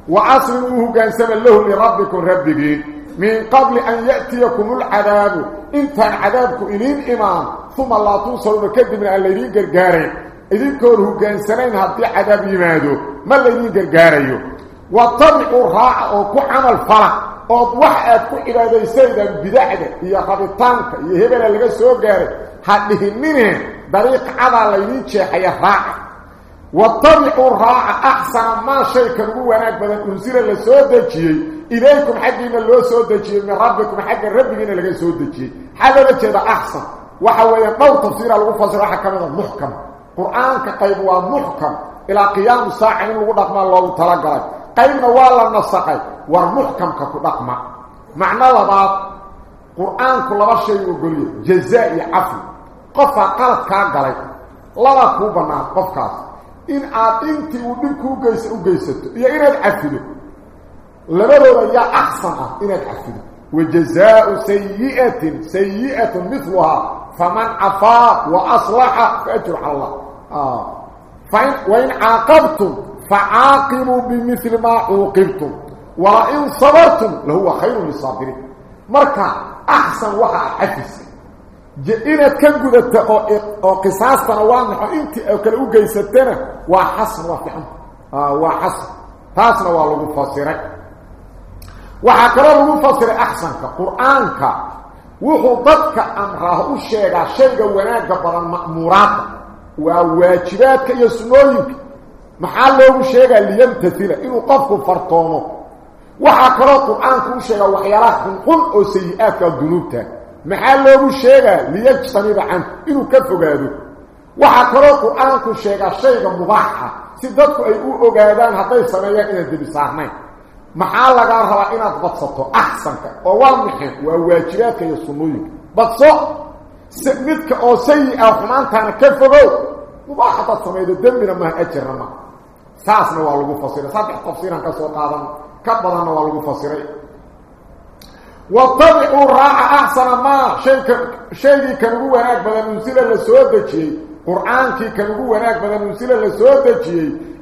وأسلموا أوه جانسما له لربكم ربكم من قبل أن يأتيكم العذاب. انت عذابكم إلين إمام. ثم الله توصلوا كذب من الذين قرقارين إذن كوره قانسانين هدي عذاب يمادو. ما الذين قرقاريو؟ وطبعوا الراعة وكو عمل فرع. وضوحات كو إبادة سيدا بداعدة. هي خبطانك هي هبلا لغا سوقاري هذه منه. طريق عضا الذين شيحي الراعة وطبعوا الراعة أحسن ما شيء كانوا هناك بدن أنزل لسودجي إليكم حقنا اللي سودجي من ربكم حق ربنا لغا سودجي هذا بجد أحسن. وحوى يطو تفسير الغفصر حكمنا محكم. قرآن كقيب ومحكم إلى قيام الساعة من الغدق الله تلقى قيبنا والله نسقي والمحكم كقدق معنى لبعض قرآن كل شيء يقول جزاء عفو. قفا قلت كاقلي. لما كوبنا قفكاس إن أنت ودنكو جيس وجيست يا إن العفو لبدو يا أحسن إن العفو وجزاء سيئة سيئة مثلها. فمن عفا وأصلح فأجر على الله. آه. فإن وإن عاقبتم فعاقبوا بمثل ما عوقبتم. وإن صبرتم لهو خير للصابرين. مركا أحسن وحا حفظ. ka gudata oo qisaastana waa naxo intii oo kale u geysatana waa xasn waa fiican waa xasn taasna waa lagu fasiray وحكرا لغو فصر أحسن كقرآن كا وحو ضدك أمره الشيغة الشيغة وناك برا المأمورات وواجبات كا يسنويك محال لغو الشيغة اللي يمتثيله إنو قفو فرطانه وحكرا قرآن كو الشيغة وحيالاه من قل أو سيئاك الدنوبتا محال لغو الشيغة اللي يجتنب عنه إنو كفو قادو وحكرا قرآن كو الشيغة الشيغة مباحة سيددك أي أوقادان حتى يسميك إذا دي بساحنين maxaa lagaa rabaa inaad badsato axsanka oo waa maxay waa waajibaadka iyo sunnooyinka badso midka oo sayi ah xumaantaana ka fogow mubaax hadaad samaydo dembina maha ajirna maha saasna waa lagu fasiray saddex tafsiiran ka soo qaadan ka badanna waa lagu fasiray واتبعوا راعة أحسن ما شيء كان هو هناك بدل ننسل لسودة قرآن كي كان هو هناك بدل ننسل لسودة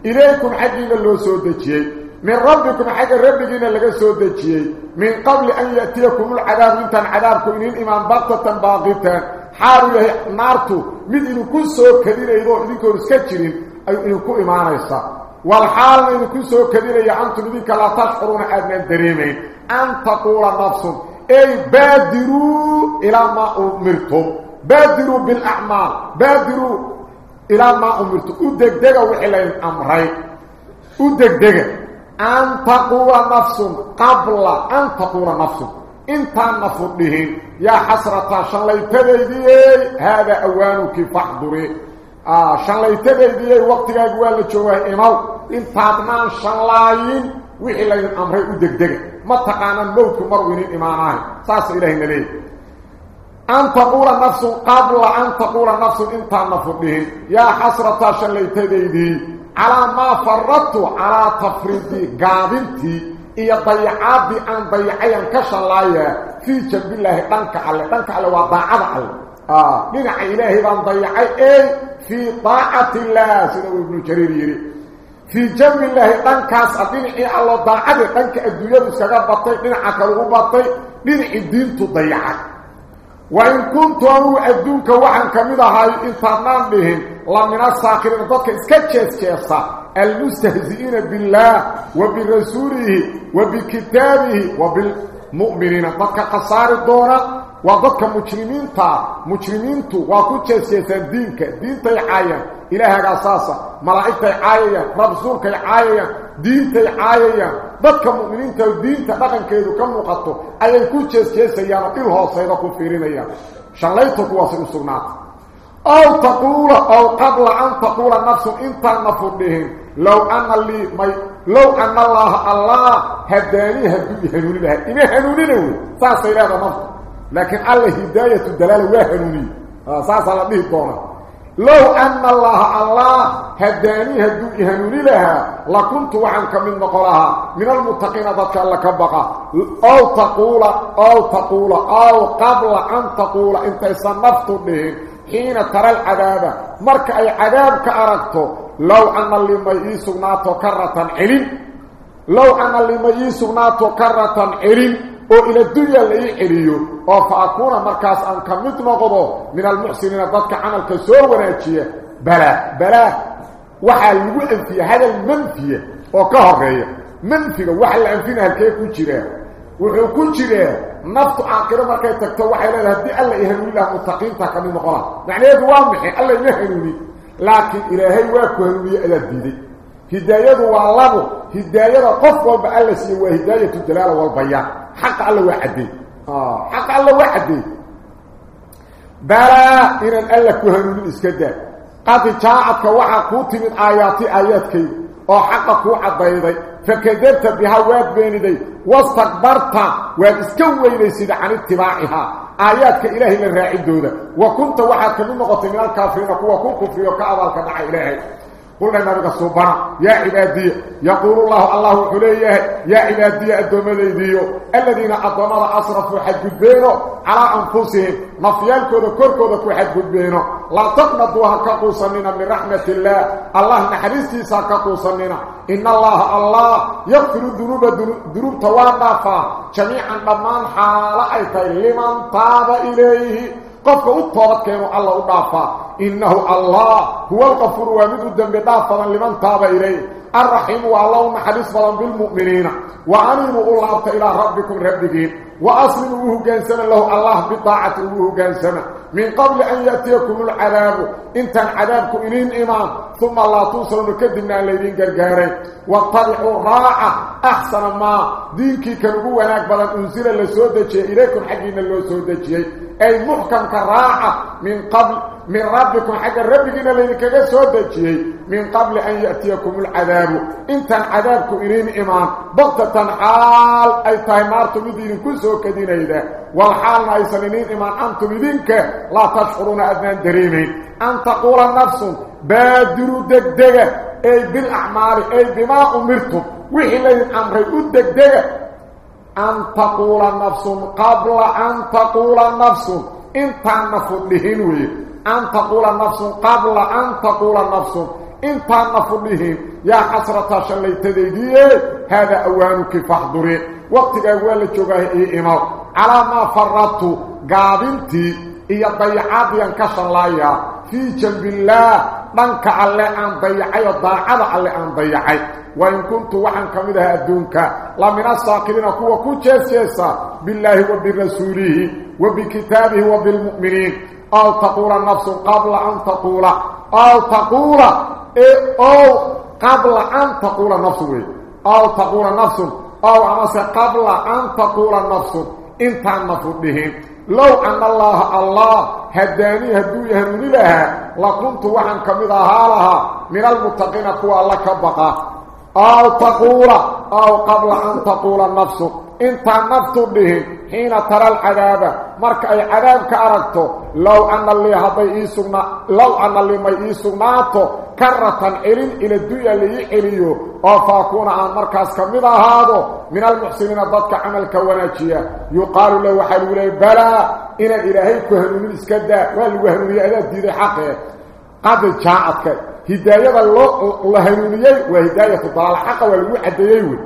إليكم حقين اللو سودة من ربكم حق ربكين اللي سودة من قبل أن يأتيكم العذاب انت عذابكم إن الإيمان بغتة باغتة حاروا له نارتو. من إنه كل سوء كدير إذو إذنكم رسكتشرين أي إنه كل إيمان يسا. والحال إنه كل سوء كدير يعنتم إذنك لا تشعرون أدنى الدريمين أن تقول نفس أي بادروا إلى ما أمرتم. بادروا بالأعمال. بادروا إلى ما أمرتم. أدقدق وحلين أمرين. أدقدق أن تقول نفس قبل أن تقول نفس. انت نفر به. يا حسرة شان ليتبه دي هذا أوانك فاحضره آه، شان ليتبه دي وقت يقول لك شوه إمو. انت أدمان شان لاين وحي لين أمره ودك دي ما تقانا موت مروين إمامه. ساس إلهي ملي أن تقول نفس قبل أن تقول نفس. انت نفر به. يا حسرة شان ليتبه دي على ما فرطت على تفريطي قابلتي. إيا ضيعات بأن ضيعي انكشا الله في جنب الله. دنك على دنك على وضاعة على. آه. من عينه بأن ضيعي. إيه؟ في طاعة الله. سيدنا ابن جرير في جنب الله. دنك أسأل إيه الله ضاعة دنك الدولة سكبتي من عكروا بطي. من عدين تضيعك وإن كنت انو أدونك وحن كميدا هاي انترنان بهم لمن الساخرين ضدك اسكتشيس كيسا المستهزئين بالله وبرسوله وبكتابه وبالمؤمنين. ضدك قصار الدورة وضدك مجرمين تا مجرمين تو. وكتشيس دينك. دين تيحايا إلهي أساسا. ملائكة عاية ربسولك عاية دينتي عاية ضدك مؤمنين تو دينتا دقن كيدو كم نقطو أي كوتشيس كيسا يانا إلها سيدا كفيرين يانا شليتك واسم السرنات أو تقول أو قبل أن تقول نفس انت نفردهم لو أن لي مي لو أن الله الله هداني هدوني هنوني لها إنه هنوني له ساسا إله نفس لكن الله هداية الدلالة وهنوني ساسا لديه الدونة لو أن الله الله هداني هدو إهنوني لها لكنت وعنك من نقلها من المتقين ذاتك الله كبقى أو تقول أو تقول أو قبل أن تقول انت صنفت به. حين ترى العذاب مرك أي عذاب كأركته لو أن اللي ما يسغناته كرة علم لو أن اللي ما يسغناته كرة علم أو إلى الدنيا اللي يخليو أو فاكون مركز ان كميت مقبو من المحسنين بدك عمل كسور وناجيه بلا بلا وحال لو انتي هذا المنفي أو كهرية منفي وحال اللي انتي هلكي كون جيره وخو كون جيره نفط عاقره ما كاي تكتو وحال الله دي الله يهنوا لها مستقيم تاكمي مقرا يعني هذا واهم ألا الله لكن إلى هاي واكو هنوا يألا الديدي هدايه هو اللابو walba alla siiye waa hidaayatu dalaala walbayaan حق الله وعدي آه. حق الله وعدي بلا إن الله كهنون اسكدا قد جاءتك وحا كوتي من آياتي آياتك. أو حق كو عديدي فكذبت بها واد بينيدي. واستكبرت واسكويني سيد عن اتباعها. آياتك إلهي من راعدوده وكنت وحا كمن نقطه من الكافرين. كوا كو كفريو كعبالك مع إلهي. قلنا نبقى سبحانه يا عبادي يقول الله الله عليه يا عبادي الدومديديو الذين أضمر أصرفوا حد قدبينه على أنفسهم. نفيالكو ذكركو ذكو حد قدبينه لا تقنطوها كقوصننا من رحمة الله. الله نحريستي ساكقوصننا إن الله الله يغفر الذنوب ذنوب توانافا. جميعا ضمان حال أيتي لمن تاب إليه. قفك الطابت كانوا الله أضافا إنه الله هو الغفور ومد الدنب ضافا لمن تاب إليه الرحيم والله محدث فضل بالمؤمنين وعنيموا الله إلى ربكم ربكين وأصلوا جانسنا له الله بطاعته جانسنا من قبل أن يأتيكم العذاب انت عذابكم إلين إيمان ثم الله توصلوا نكدنا الذين قرقارين واتبعوا راعة أحسن ما دينك كانوا هناك بلد أنزل لسودة إليكم حقين اللي أي محكم كراعة من قبل من ربكم حق ربكنا لنكا سودة من قبل أن يأتيكم العذاب. انت عذابكم إلين إيمان. بغتة حال أي تايمارتم دين كسو كدين إذا والحال أي سنين إيمان. أنتم دينك لا تشعرون أدنان دريمين أن تقول النفس بادروا دقدقة. أي بالأعمال أي بما أمرتم. وحي لين أمري. أدقدق أن تقول نفس قبل أن تقول نفس. انت نفضلهن وي أن تقول نفس قبل أن تقول نفس. انت نفضلهن يا حسرة شليتدي هذا أوانك فاحضرين وقتك أول إيه إمام على ما فرطت. قابلتي. إيا ضيعاتي انكشن لايا في جنب الله. دنك علي أن ضيعي وضاعد علي أن ضيعي وإن كنت وحن كمدها الدونك لمن الساقلين كوا كوشيسيسا بالله وبرسوله وبكتابه وبالمؤمنين. أو تقول النفس قبل أن تقول. أو تقول. أو قبل أن تقول النفس. أو تقول النفس. أو أمس قبل أن تقول النفس. انت النفس بهم لو أن الله الله هداني هدو يهنوني لها لكنت وحن كمدها لها من المتقين كوا الله كبقى أو تقول أو قبل أن تقول النفس. إنت النفس بهم حين ترى العذاب. مرك أي عذاب كأركته لو أن اللي هضي إيسونا لو أن اللي ما إيسوناته كرة إلين إلى الدنيا اللي يحليه وفاكون عن مركز كمذا هذا. من المحسنين ضدك عمل كوناتية. يقال له وحلو لي بلا إن الإلهي كهنون إسكدا والوهنون يأذى دي حقه. قد جاءتك. هداية الله هنونيي وهداية الضلال حق والوحد يوي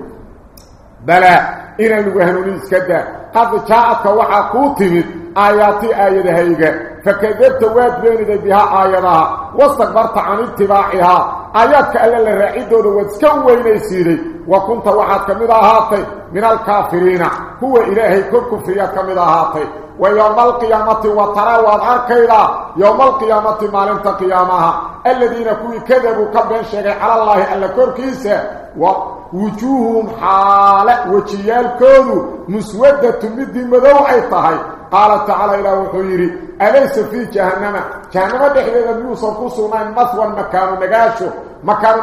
بلا إن الوهنون إسكدا قد جاءتك وحا كوتمت آياتي آيات هيجا فكذبت واد بين بها آياتها. واستكبرت عن اتباعها. آياتك ألا لرعيدون واتسكوين يسيري وكنت وحد كمدا هاتي من الكافرين. هو إلهي كل كفرية كمدا هاتي ويوم القيامة وترى وضعكيدا يوم القيامة ما لم قيامها. الذين كوي كذبوا كبين شيء على الله ألا كوركيسة ووجوههم حالة وجيال كودو مسودة مدي مدوعي طهي قال تعالى إلى وحيري. أليس في جهنم؟ جهنم دحلية ميوصل كسونا مثوى مكان نقاشو. مكان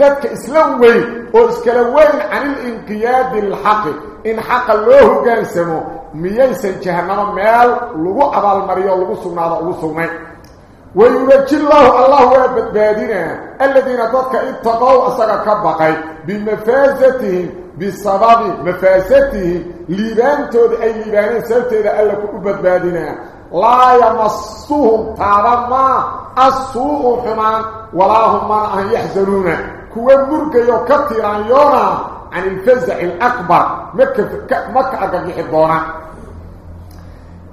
نقاشو داسو للمتكبرين ذاتك إسلام وين وإسكالوين عن الانقياد الحق؟ إن حق الله قانسمو مييسا جهنم ميال لغو أبال مريو لغو سونا لغو سونا وينجي الله الله وبدبادنا الذين ضدك اتقوا أسرى كبقي. بمفازتهم بسبب مفازتهم. ليبانتود أي ليبانين سبتين ألا كبدبادنا لا يمصهم تارما السوء حمان ولا هم من يحزنون. كوا مرقى يكتران يونا عن الفزع الأكبر مكة مكة أكبر يحبونا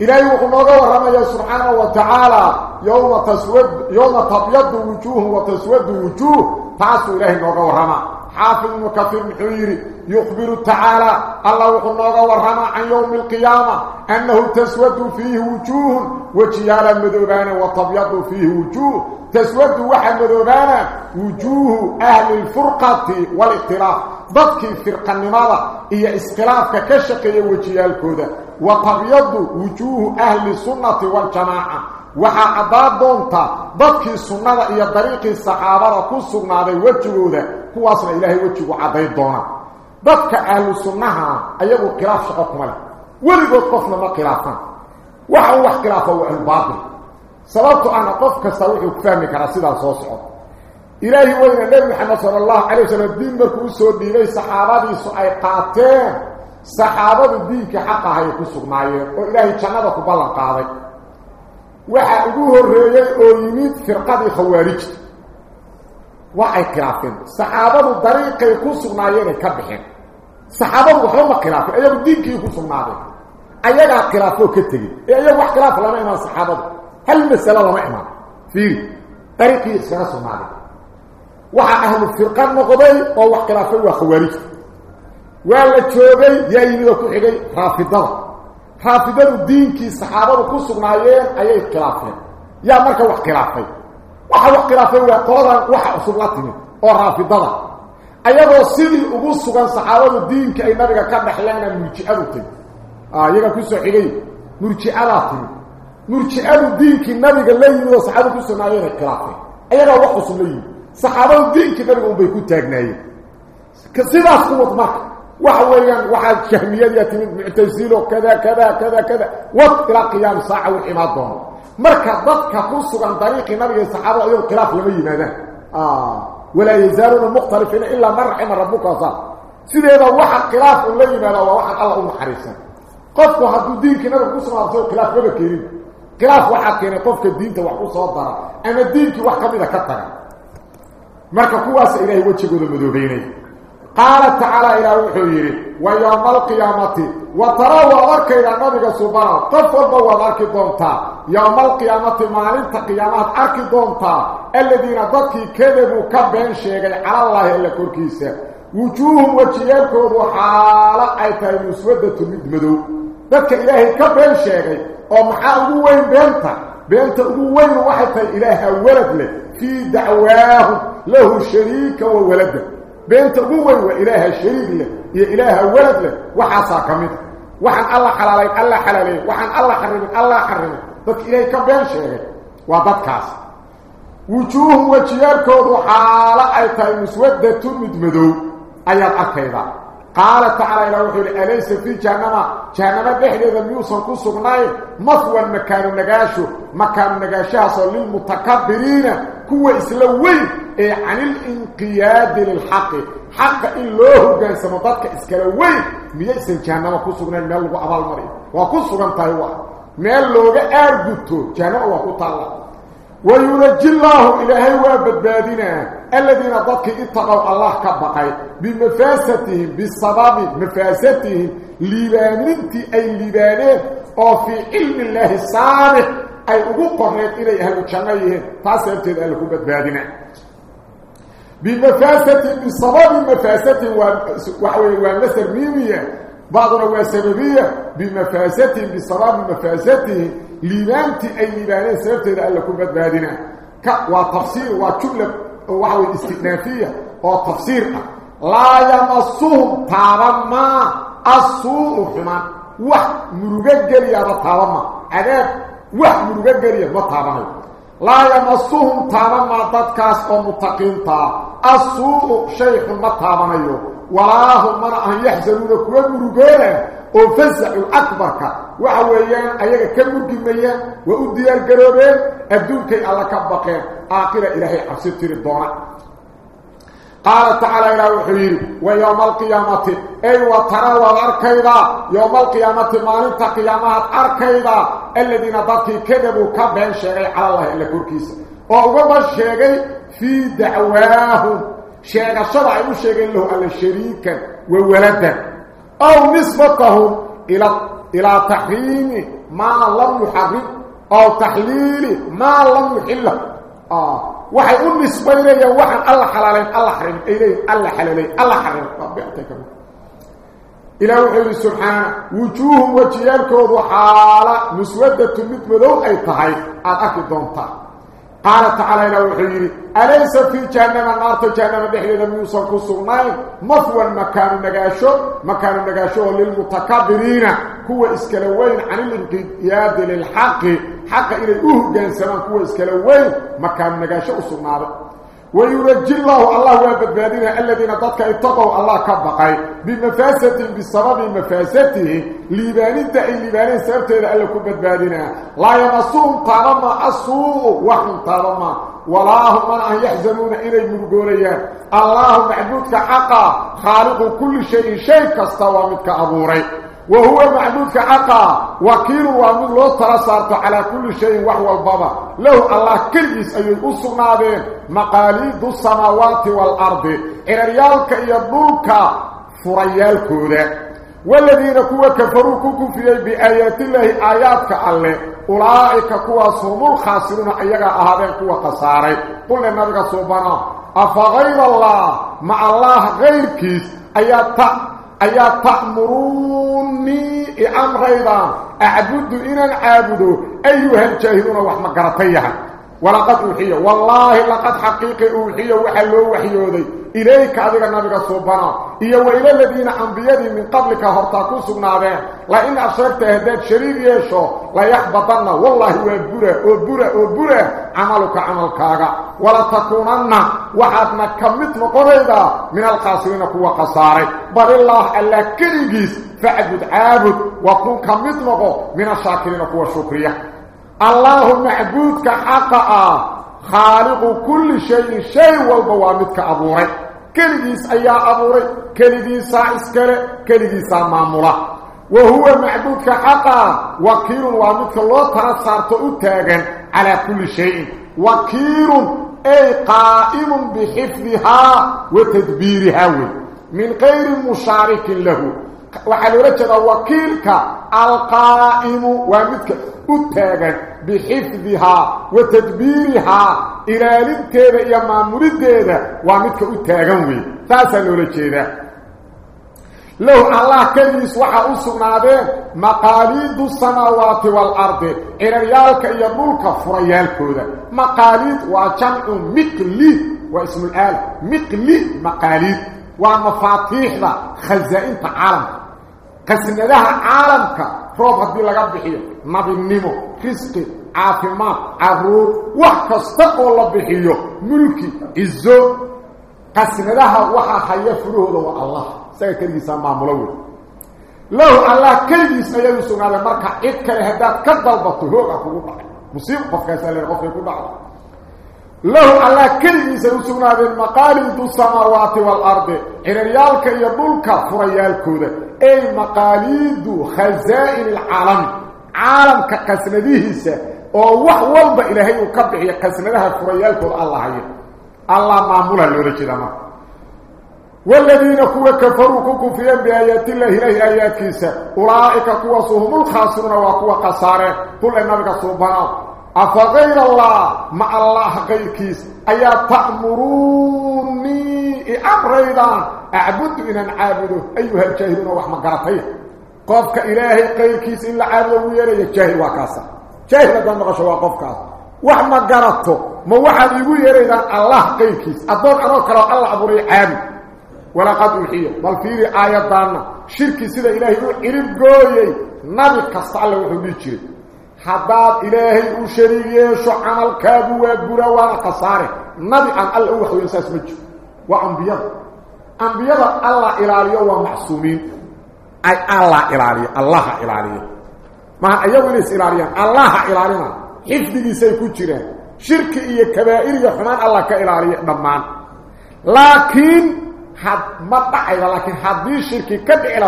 إلهي وقنوغا ورمي سبحانه وتعالى يوم تسود يوم تبيض وجوه وتسود وجوه فاسو إلهي نوغا ورمى حافظ وكثير محيري يخبر تعالى. الله وقنوغا ورمى عن يوم القيامة. أنه تسود فيه وجوه. وجيالا مذوبانا وتبيض فيه وجوه. تسود واحد مذوبانا وجوه أهل الفرقة والاختلاف. ضدك فرقة النماضة هي اسخلافك كشقية وجيال كودا وتبيض وجوه أهل السنة والجماعة. وحا عداد دونتا. ضدك السنة هي طريق أصلا إلهي وجهه عداد دونا ضدك أهل السنة أيضا قلاف شقكم له ولدوا قفنا ما قلافا وحا هو قلافا هو الباطل سببت أن قفك سوحي وكفامك رسيدا صوصعه إلهي وين النبي محمد صلى الله عليه وسلم الدين مركو سو ديبay saxaabadii soo ay qaateen. Saxaabadu diinka xaq ah ay ku sugnaayeen oo ilaahay jannada ku ballan qaaday. Waxa ugu horeeyay oo yimid firqadii khawaarij وحي كلافين صحابة طريق يكسغنا يني كبخين صحابة هم كلاف ايو دينك يكسغنا ده ايغا كلافو كتغي ايو وح كلاف لا ما صحابه هل مثل الله رحمه في طريق يسغنا ده وحا أهل الفرقه مقبل أو وح كلاف وخوارج ولا تشوبي يا يني لو رافضة. رافضة دينك صحابة كسغنا يني اي كلافين يا مركة وح كلافين waxa wax khilaafay waa qoladan waxa cusub la timid oo raafidada ayagoo sidii ugu sugan saxaabadu diinka ay nabiga ka dhaxleena murji'adu timid ah iyaga ku soo xigay murji'ada timid murji'adu diinkii nabiga la yimid oo saxaabadu ku sugnaayeen ay khilaafeen ayaga wax cusub la yimid saxaabadu diinkii nabiga un bay ku taagnaayeen sidaas ku wad marka waxa weeyaan waxaa jahmiyad ya timid muctasilo kada kada kada kada wad ilaa qiyaam saaca wixii imaa doono مركا ضدك عن طريق نبي الصحابة أيها الخلاف لما يمانه ولا يزالون مقترفين إلا مرحم ربك صار سيدي إذا واحد خلاف الله يمانه وواحد الله محرسه قفك حد دينك نبي قصرا أصير خلاف لما كريم خلاف واحد كريم قفك الدين توحو صدر أنا دينك واحد كبيرا كتر مركا قواس إلهي وجهه المدوبيني قال تعالى إلى وحيره ويوم القيامة وتروا ورك إلى نبيك سبحانه قفل بوا ذلك دونتا يوم القيامة ما لنت قيامات أرك دونتا الذين دكي كذبوا كبين شيئا على الله إلا كوركيسة وجوه وجيالكم وحالا أيتا يسودة المدمدو دك إلهي كبين شيئا. ومحا أبوين بينتا بينتا أبوين وحيطا إلهي ولد له. في دعواه له شريك وولد. بين تقوي وإله الشريك له إله الولد له وحاسا كمد وحن الله حلالي الله حلالي. وحن الله حرمي الله حرمي ضد إليه كم بين شيء؟ وضد كاس وجوه وجياركو ذو حالة أيتاي مسودة تمد مدو. أيال أكيدا قال تعالى إلى وخير أليس في جهنمة جهنمة بحلي ذا ميوصن قصب ناي مثوى المكان النقاشو. مكان النقاشها صلو المتكبرين كوة إسلوين. Hogaansamo dadka iskala weyn miyaysan jahannamo ku sugnayn meel lagu abaalmariyo waa ku sugan tahay wa meel looga aarguto jahannamo waa ku taalla وينجي الله إلهي وابدبادنا الذين ضدك اتقوا الله كبقي بمفاستهم بسبب مفاستهم لباننتي أي لبانين أو في علم الله الصالح أي أقررت إليه أهل الجنيه فاسبتد أهلكم بدبادنا بمفاستهم بسبب مفاستهم ونسر ميمية بعضنا هو سببية بمفاستهم بسبب مفاستهم ليبانتي أي ليبانين سببتين أن لكم بدبادنا وتفسير وجملة وحوى استئنافية وتفسير. لا يمسهم طالما السوء حما وح مرغة قليا بطالما عذاب وح مرغة قليا بطالما لا يمسهم طالما تدكاس ومتقين السوء شيء بطالما ولا هم من أن يحزنون كوى مرغة وفزع الأكبر وحويان أيها كمرقمية وأديار قروبين أدونك على كبقين. آخر إلهي عبسطر الدونة قال تعالى إلى وحيري ويوم القيامة. أي وترى والأركيضة يوم القيامة ما ننت قيامات أركيضة الذين ضدكي كذبوا كبين شيئي على الله إلا كوركيس وأقوم الشيئي في دعواه. شيخ الشرع يشير له على الشريك وولده أو نسبته إلى إلى تحريم ما لم يحرم أو تحليل ما لم يحل آه. وهي نسبة لي واحد الله حلال الله حرم إليه الله حلال الله حرم طب اعتكم إلى وحي سبحان وجوه وجيالكم وحالة مسوده مثل لو أي تحيف أكيد دونتها. قال تعالى إلى الحيري أليس في جهنم النار؟ تجهنم بحيري لم يوصل كسرناي مثوى المكان النقاشو مكان النقاشو للمتكبرين. هو إسكالوين عن الانقياد للحق حق إلى أهجان سمان هو إسكالوين مكان النقاشو أسرناي ويرجي الله الله وابدبادين الذين ضدك اتقوا الله كبقي بمفاسة بسبب مفاسته لبانين دعي لبانين سبته إذا ألكم بدبادين لا يمسون طالما السوء وحن طالما ولا هم من أن يحزنون إلي مرقوليا الله معبودك حقا خالق كل شيء شيء كستوى أبوري وهو معبودك حقا وكيل ومن لو ترسارت على كل شيء وحو البابا. له الله كليس أي الأسنادين مقاليد السماوات والأرض. إريالك يدلك فريالك والذين كوا كفروا في بآيات الله آياتك الله أولئك كوا صوم الخاسرون أيها أهدين كوا قصاري. قل لنا سبحانه أفغير الله مع الله غير كيس. آيات أيا تأمروني أمر أيضا. أعبد إنا عابد أيها الجاهلون وحما قرطيها ولقد أوحي والله لقد حقيقي أوحي وحلو وحيودي إليك أذيك النبي صوبنا. إيا وإلى الذين أنبيادي من قبلك هرطاكو سبنابين لئن أشركت أهداد شريك يشو لا يحبطن والله وبرة وبرة وبرة عملك عملك ولا تكونن. وحدنا كمت مقريدا من القاسرين كوا قصاري. بل الله ألا كريجيس. فعبد عابد. وكون كمت مقو من الشاكرين كوا شكريا الله معبودك حقا خالق كل شيء شيء والبوامدك أبوري كلجيس أيا أبوري كلجيسا إسكالي كلجيسا مامولا وهو معبودك حقا وكير وامدك الله تنصارت أتاغا على كل شيء وكير أي قائم بحفظها وتدبيرها من غير مشارك له وحلو رجل وكيلك القائم ومدك أتاغا بحفظها وتدبيرها إلى لنتيذا إيا مامولديذا ومدك أتاغا تاسا رجل لو الله كليس وحا أسنادين مقاليد السماوات والأرض إريالك يملك فريالك مقاليد وجمع مقلي واسم الآل مقلي مقاليد ومفاتيح خزائن عالم قسم كسنادها عالمك. روب حد لا بخيو ما بنيمو كريستو عافما عرو وحتصق ولا بخيو ملكي ازو كسنادها وحا حي فرودو الله سيكري سما مولو لو الله كل يسيل سوغاله مركا. ايت كره هدا كبل بطهوغا كوبا مصيب. فكاسل الغفر كوبا له على كل سنسونا بالمقالب السماوات والأرض. ان ريالك يدلك فريالكوده المقاليد خزائن العالم. عالم به أو وح ولب إلى هي قبيه قسم لها قر الله هي الله ما مولا لرجما والذين كفروا كفيا بايات الله إلى آياتيس. أولئك هم الخاسرون وقوا قصاره كل ما بك سبحانه afaqayr allah ma allah qayrkiis. Ayaa ta'muruunii i amraydaan acbudu inaan caabudo. Ayuha ljaahiluuna wax ma garataya qofka ilaahay qayrkiis in la caabudo wuu yeelaya. Jaahil waa kaasa. Jaahil haddaad noqosho waa qofkaas. Wax ma garato. Ma waxaad igu yeeraydaan allah qayrkiis. Addoon anoo kaleo allah abuuray caabud walaqad uxiya. Bal fiiri aayadaanna shirki sida ilaahay u cirib gooyey. Nabi kasta alle wuxuu dhihi jiray. الله حداد إلهي وشريكي شو عمل كابو وقرى وأنا قصاري. نبي عن الله وحو ينساس مجو وأنبياء. أنبياء الله إلاليه ومحسومين أي الله إلاليه الله إلاليه ما أيضا ليس إلاليه الله إلاليه حفظي سيكون جيران شركي إيه كبائر يحمان الله كإلاليه دمان. لكن حد دعيدا لكن حدي شركي كدعيلا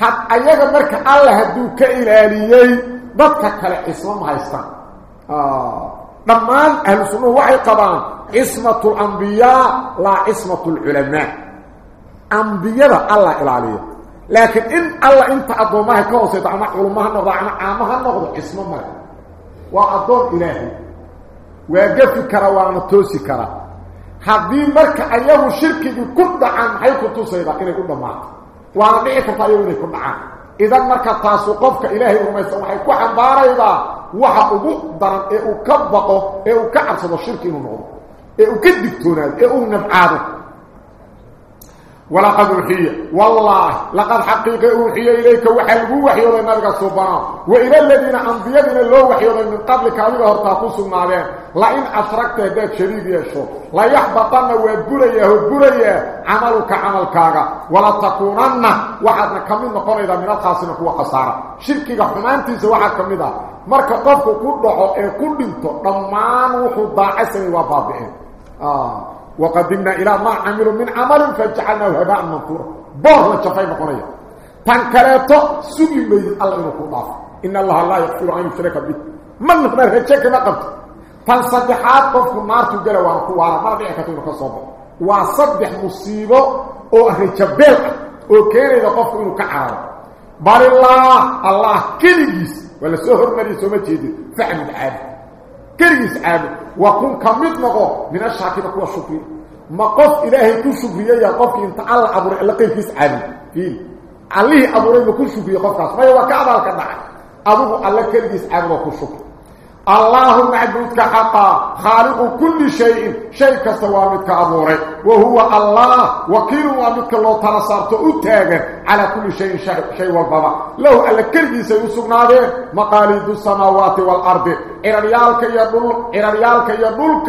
لكن كما دعيدا الله هدو كإلاليه ضدك كلا إسلام هايستان آه. دمان أهل السنة وحي قبان اسمة الأنبياء لا اسمة العلماء أنبياء الله إلاليه لكن إن الله انت أضومها كوسيط عما علمها النغضة عما عامها النغضة اسمه مرك وأضوم إلهي ويقفي كروان توسي haddii marka ayagu shirkigii ku dhacaan maxay ku tusaydaa inay ku dhammaato وارديت فايوري كبعا اذا مركه تاسو قفك إلهي ومس وحي كحن باريدا وحا أبو درن اي أو كبقه اي أو كعبسد شركي نور اي أو كدبتونا اي أو نفعاد ولا قد وحي والله لقد حقيق وحي إليك وحي ابو وحي مالك سبحانه وإلى الذين انبيادنا لو وحي من قبل كانوا هرتاقوا سمعان لئن أشركت هداك شريك يشو لا يحبطن ويبريه ويبريه عملك عمل كاغا. ولا تكونن وحدنا كمين نقول إذا من الخاصين هو خسارة. شركك حمانتيس واحد كميدا مركا قفك كله إيه كل انتو رمان وحو ضاعسني وبابعين آه. وقدمنا إلى ما عملوا من عمل فجعلناه هباء منثورا. بور لجفاي نقونيا تنكريتو سوي بيد الله إنه كضاف إن الله لا يغفر ان يشرك به من نقدر هيك ما قبت فصدحات قف النار تجرى وقوارا ما بيعك تقول كصوب وصدح مصيبه أو هجبل أو كان اذا قف انه كعار بار الله الله كليس ولا سهر مري سوما جيد فعل العابد كريس عابد وكون كميد نقو من الشاكين كوا شكري ما قف إلهي كل شكرية يا قف انت على عبر إلا كيس عابد فيه عليه أبوري كل شكرية قف كاس ما يوكا عبال كدع أبوه الله كريس عابد وكل شكري الله معبودك حقا خالق كل شيء. شيء كسوا مدك أبوري. وهو الله. وكيل ومدك الله تنصرت أتاغا على كل شيء شيء والبابا. له ألا كربي سيسقنا ذي مقاليد السماوات والأرض. إراريالك يدل إراريالك يدلك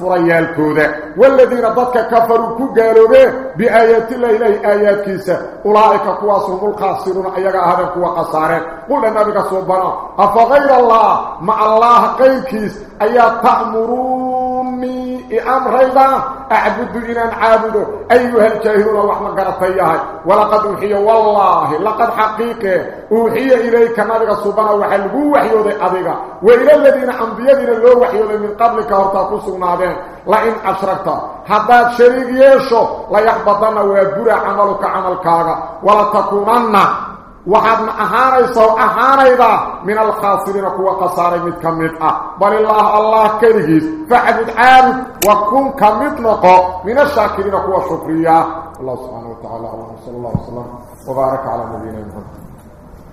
فريالك ذا والذين ضدك كفروا كقالوا به. بآيات الله إليه آيات كيسة. أولئك قواسهم الخاسرون. أيها هذا قوة قصارين قل النبي صبنا أفغير الله. مع الله قيكيس أيها تأمروني أمريضا أعبد إنا عابده. أيها الجاهلون وحنا قرطيها ولقد أوحي والله لقد حقيقة. أوحي إليك نبي صبنا وحلقوا وحيوذي أبيك. وإلى الذين أنبيادنا اللو وحيوذي من قبلك ورتاكسوا نابين لئن أشركت. حداد شريك يشو لا يحبطن ويبرع عملك عملك ولا تكونن وحد أهانيسا وأهانيدا من الخاسرين كوا قصاري مد كمد بل الله الله كرهيس فعبد عابد وكن كمد نقو من الشاكرين كوا شكريا. الله سبحانه وتعالى. صلى الله وسلم. وبارك على نبينا محمد.